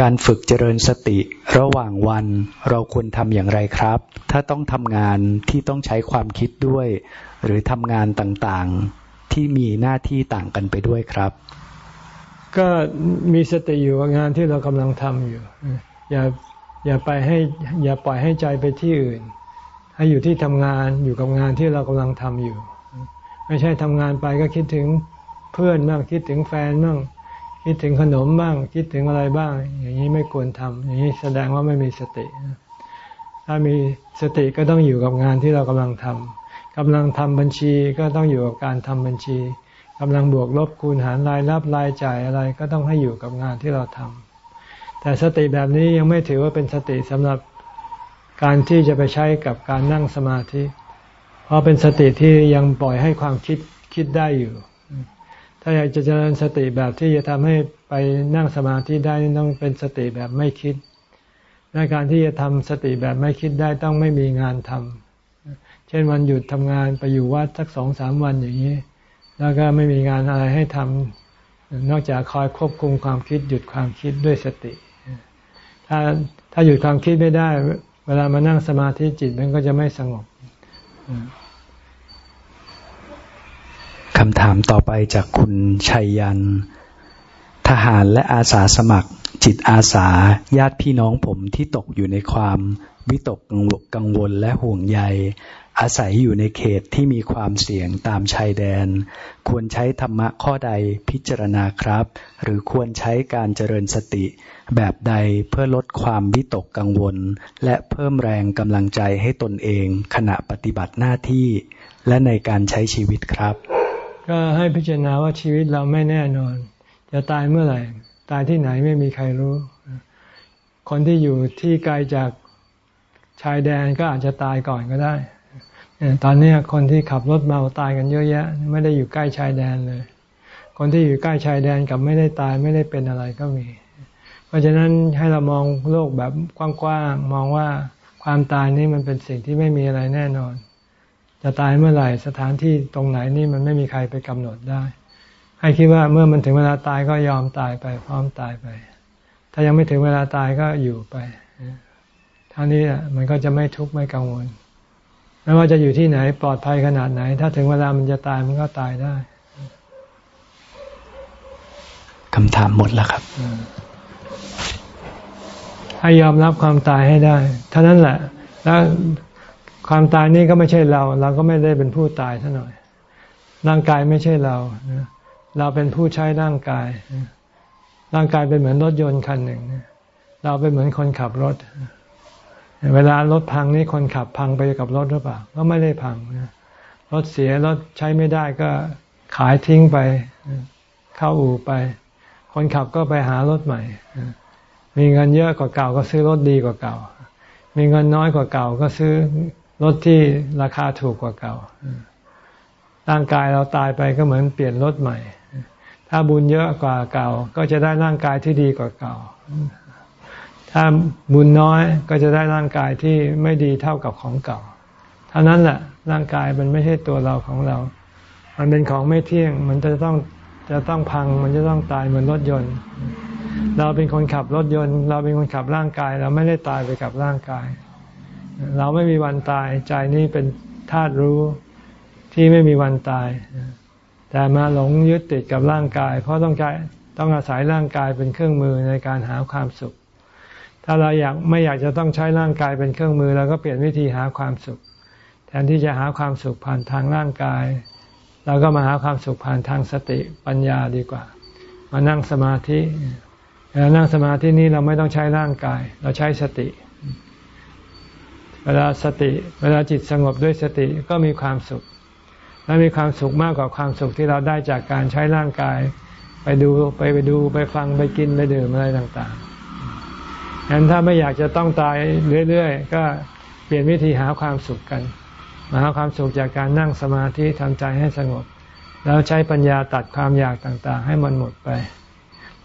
การฝึกเจริญสติระหว่างวันเราควรทำอย่างไรครับ ถ้าต้องทำงานที่ต้องใช้ความคิดด้วย หรือทำงานต่างๆ ที่มีหน้าที่ต่างกันไปด้วยครับ ก็มีสติอยู่กับงานที่เรากำลังทำอยู่ อย่าอย่าไปให้อย่าปล่อยให้ใจไปที่อื่น ให้อยู่ที่ทำงานอยู่กับงานที่เรากำลังทำอยู่ ไม่ใช่ทำงานไปก็คิดถึงเพื่อนบ้างคิดถึงแฟนบ้างคิดถึงขนมบ้าง คิดถึงอะไรบ้าง อย่างนี้ไม่ควรทำอย่างนี้แสดงว่าไม่มีสติถ้ามีสติก็ต้องอยู่กับงานที่เรากำลังทำ กำลังทำบัญชีก็ต้องอยู่กับการทำบัญชีกำลังบวกลบคูณหารรายรับรายจ่ายอะไรก็ต้องให้อยู่กับงานที่เราทำแต่สติแบบนี้ยังไม่ถือว่าเป็นสติสำหรับการที่จะไปใช้กับการนั่งสมาธิ เพราะเป็นสติที่ยังปล่อยให้ความคิดคิดได้อยู่ ถ้าอยากจะเจริญสติแบบที่จะทำให้ไปนั่งสมาธิได้ต้องเป็นสติแบบไม่คิดในการที่จะทำสติแบบไม่คิดได้ต้องไม่มีงานทำ เช่นวันหยุดทำงานไปอยู่วัดสักสองสามวันอย่างนี้ แล้วก็ไม่มีงานอะไรให้ทนอกจากคอยควบคุมความคิด หยุดความคิดด้วยสติ ถ้าถ้าหยุดความคิดไม่ได้ เวลามานั่งสมาธิจิตมันก็จะไม่สงบคำถามต่อไปจากคุณชัยยัน ทหารและอาสาสมัคร จิตอาสาญาติพี่น้องผมที่ตกอยู่ในความวิตกกังวลและห่วงใย อาศัยอยู่ในเขตที่มีความเสี่ยงตามชายแดน ควรใช้ธรรมะข้อใดพิจารณาครับ หรือควรใช้การเจริญสติ แบบใดเพื่อลดความวิตกกังวล และเพิ่มแรงกำลังใจให้ตนเอง ขณะปฏิบัติหน้าที่ และในการใช้ชีวิตครับ ก็ให้พิจารณาว่าชีวิตเราไม่แน่นอน จะตายเมื่อไหร่ ตายที่ไหนไม่มีใครรู้ คนที่อยู่ที่ไกลจากชายแดนก็อาจจะตายก่อนก็ได้ ตอนนี้คนที่ขับรถเมาตายกันเยอะแยะ ไม่ได้อยู่ใกล้ชายแดนเลย คนที่อยู่ใกล้ชายแดนกับไม่ได้ตายไม่ได้เป็นอะไรก็มี เพราะฉะนั้นให้เรามองโลกแบบกว้างๆมองว่าความตายนี่มันเป็นสิ่งที่ไม่มีอะไรแน่นอน จะตายเมื่อไหร่สถานที่ตรงไหนนี่มันไม่มีใครไปกำหนดได้ ให้คิดว่าเมื่อมันถึงเวลาตายก็ยอมตายไป พร้อมตายไป ถ้ายังไม่ถึงเวลาตายก็อยู่ไปเท่านี้มันก็จะไม่ทุกข์ไม่กังวล ไม่ว่าจะอยู่ที่ไหนปลอดภัยขนาดไหน ถ้าถึงเวลามันจะตายมันก็ตายได้คำถามหมดแล้วครับให้ยอมรับความตายให้ได้เท่านั้นแหละ แล้วความตายนี่ก็ไม่ใช่เรา เราก็ไม่ได้เป็นผู้ตายเท่าหน่อย ร่างกายไม่ใช่เราเราเป็นผู้ใช้ร่างกาย ร่างกายเป็นเหมือนรถยนต์คันหนึ่งเราเป็นเหมือนคนขับรถ เวลารถพังนี่คนขับพังไปกับรถหรือเปล่าก็ไม่ได้พังรถเสียรถใช้ไม่ได้ก็ขายทิ้งไป เข้าอู่ไป คนขับก็ไปหารถใหม่ มีเงินเยอะกว่าเก่าก็ซื้อรถดีกว่าเก่า มีเงินน้อยกว่าเก่าก็ซื้อรถที่ราคาถูกกว่าเก่าร่างกายเราตายไปก็เหมือนเปลี่ยนรถใหม่ ถ้าบุญเยอะกว่าเก่า ก็จะได้ร่างกายที่ดีกว่าเก่า ถ้าบุญน้อยก็จะได้ร่างกายที่ไม่ดีเท่ากับของเก่า เท่านั้นแหละร่างกายมันไม่ใช่ตัวเราของเรา มันเป็นของไม่เที่ยง มันจะต้องจะต้องพัง มันจะต้องตายเหมือนรถยนต์ เราเป็นคนขับรถยนต์ เราเป็นคนขับร่างกาย เราไม่ได้ตายไปกับร่างกาย เราไม่มีวันตาย ใจนี้เป็นธาตุรู้ที่ไม่มีวันตาย แต่มาหลงยึดติดกับร่างกาย เพราะต้องใจต้องอาศัยร่างกายเป็นเครื่องมือในการหาความสุข ถ้าเราอยากไม่อยากจะต้องใช้ร่างกายเป็นเครื่องมือเราก็เปลี่ยนวิธีหาความสุข แทนที่จะหาความสุขผ่านทางร่างกาย เราก็มาหาความสุขผ่านทางสติปัญญาดีกว่า มานั่งสมาธิเวลานั่งสมาธินี้เราไม่ต้องใช้ร่างกาย เราใช้สติ เวลาสติ เวลาจิตสงบด้วยสติก็มีความสุข และมีความสุขมากกว่าความสุขที่เราได้จากการใช้ร่างกาย ไปดูไปไปดูไปฟังไปกินไปดื่มอะไรต่างๆ งั้นถ้าไม่อยากจะต้องตายเรื่อยๆ ก็เปลี่ยนวิธีหาความสุขกัน มาหาความสุขจากการนั่งสมาธิทำใจให้สงบ แล้วใช้ปัญญาตัดความอยากต่างๆ ให้มันหมดไป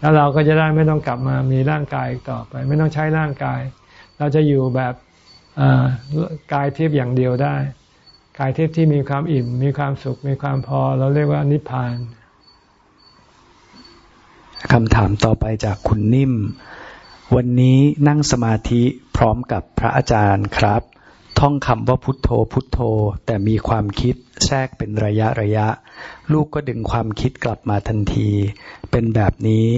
แล้วเราก็จะได้ไม่ต้องกลับมามีร่างกายต่อไป ไม่ต้องใช้ร่างกาย เราจะอยู่แบบกายทิพย์อย่างเดียวได้ กายทิพย์ที่มีความอิ่ม มีความสุข มีความพอ เราเรียกว่านิพพานคำถามต่อไปจากคุณนิ่ม วันนี้นั่งสมาธิพร้อมกับพระอาจารย์ครับ ท่องคำว่าพุทโธพุทโธ แต่มีความคิดแทรกเป็นระยะระยะ ลูกก็ดึงความคิดกลับมาทันที เป็นแบบนี้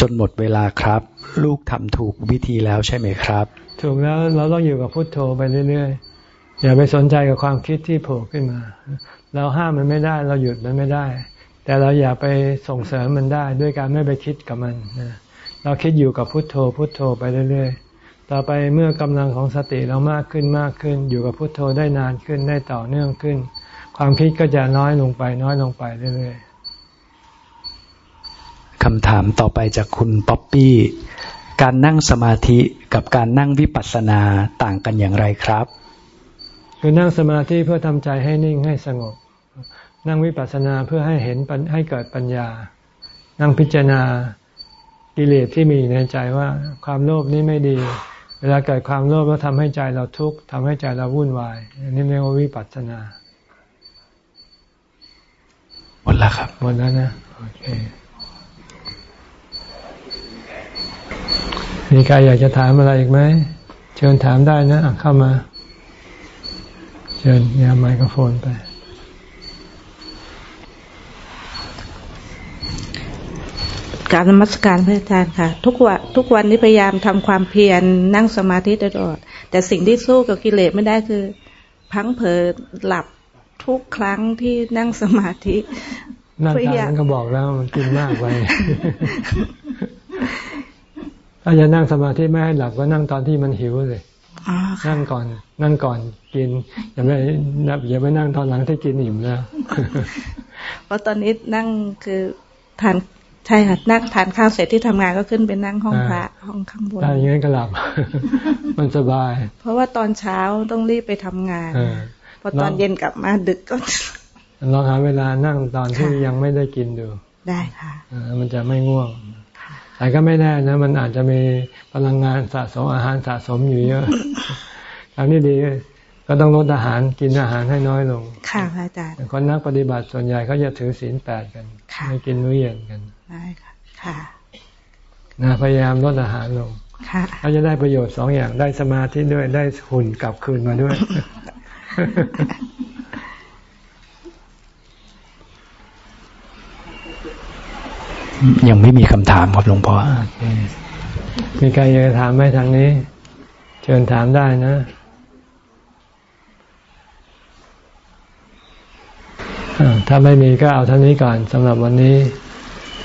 จนหมดเวลาครับ ลูกทำถูกวิธีแล้วใช่ไหมครับ ถูกแล้วเราต้องอยู่กับพุทโธไปเรื่อยๆ อย่าไปสนใจกับความคิดที่โผล่ขึ้นมา เราห้ามมันไม่ได้ เราหยุดมันไม่ได้ แต่เราอย่าไปส่งเสริมมันได้ด้วยการไม่ไปคิดกับมันนะ เราคิดอยู่กับพุทโธพุทโธไปเรื่อยๆ ต่อไปเมื่อกำลังของสติเรามากขึ้นมากขึ้น อยู่กับพุทโธได้นานขึ้นได้ต่อเนื่องขึ้น ความคิดก็จะน้อยลงไป น้อยลงไปเรื่อยๆคำถามต่อไปจากคุณป๊อปปี้การนั่งสมาธิกับการนั่งวิปัสสนาต่างกันอย่างไรครับ คือนั่งสมาธิเพื่อทำใจให้นิ่งให้สงบ นั่งวิปัสสนาเพื่อให้เห็นให้เกิดปัญญา นั่งพิจารณา กิเลสที่มีในใจว่าความโลภนี้ไม่ดี เวลาเกิดความโลภก็ทำให้ใจเราทุกข์ทำให้ใจเราวุ่นวาย อันนี้เรียกว่าวิปัสสนา หมดแล้วครับหมดแล้วนะโโอเคมีใครอยากจะถามอะไรอีกไหม เชิญถามได้นะ เข้ามา เชิญยาไมโครโฟนไป การนมัสการพระอาจารย์ค่ะ ทุกวันทุกวันนี้พยายามทำความเพียรนั่งสมาธิตลอด แต่สิ่งที่สู้กับกิเลสไม่ได้คือ พังเผลอหลับทุกครั้งที่นั่งสมาธินั่งทานก็บอกแล้วมันกินมากไปถ้าจะนั่งสมาธิไม่ให้หลับก็นั่งตอนที่มันหิวเลยนั่งก่อน นั่งก่อนกิน อย่าไปอย่าไปนั่งตอนหลังที่กินอิ่มแล้วเพราะตอนนี้นั่งคือทาน ใช่ค่ะนั่งทานข้าวเสร็จที่ทำงานก็ขึ้นไปนั่งห้องพระห้องข้างบนอย่างนี้ก็หลับ มันสบาย เพราะว่าตอนเช้าต้องรีบไปทำงานพอตอนเย็นกลับมาดึกก็ลองหาเวลานั่งตอนที่ยังไม่ได้กินดู ได้ค่ะมันจะไม่ง่วงแต่ก็ไม่แน่นะ มันอาจจะมีพลังงานสะสมอาหารสะสมอยู่เยอะทางนี้ดีก็ต้องลดอาหารกินอาหารให้น้อยลง ค่ะอาจารย์คนนักปฏิบัติส่วนใหญ่เขาจะถือศีลแปดกันไม่กินมื้อเย็นกัน ได้ค่ะ ค่ะนะพยายามลดอาหารลงค่ะเขาจะได้ประโยชน์สองอย่างได้สมาธิด้วยได้หุ่นกลับคืนมาด้วย ยังไม่มีคำถามครับหลวงพ่อมีใครอยากถามไหมทางนี้ เชิญถามได้นะถ้าไม่มีก็เอาท่านนี้ก่อนสำหรับวันนี้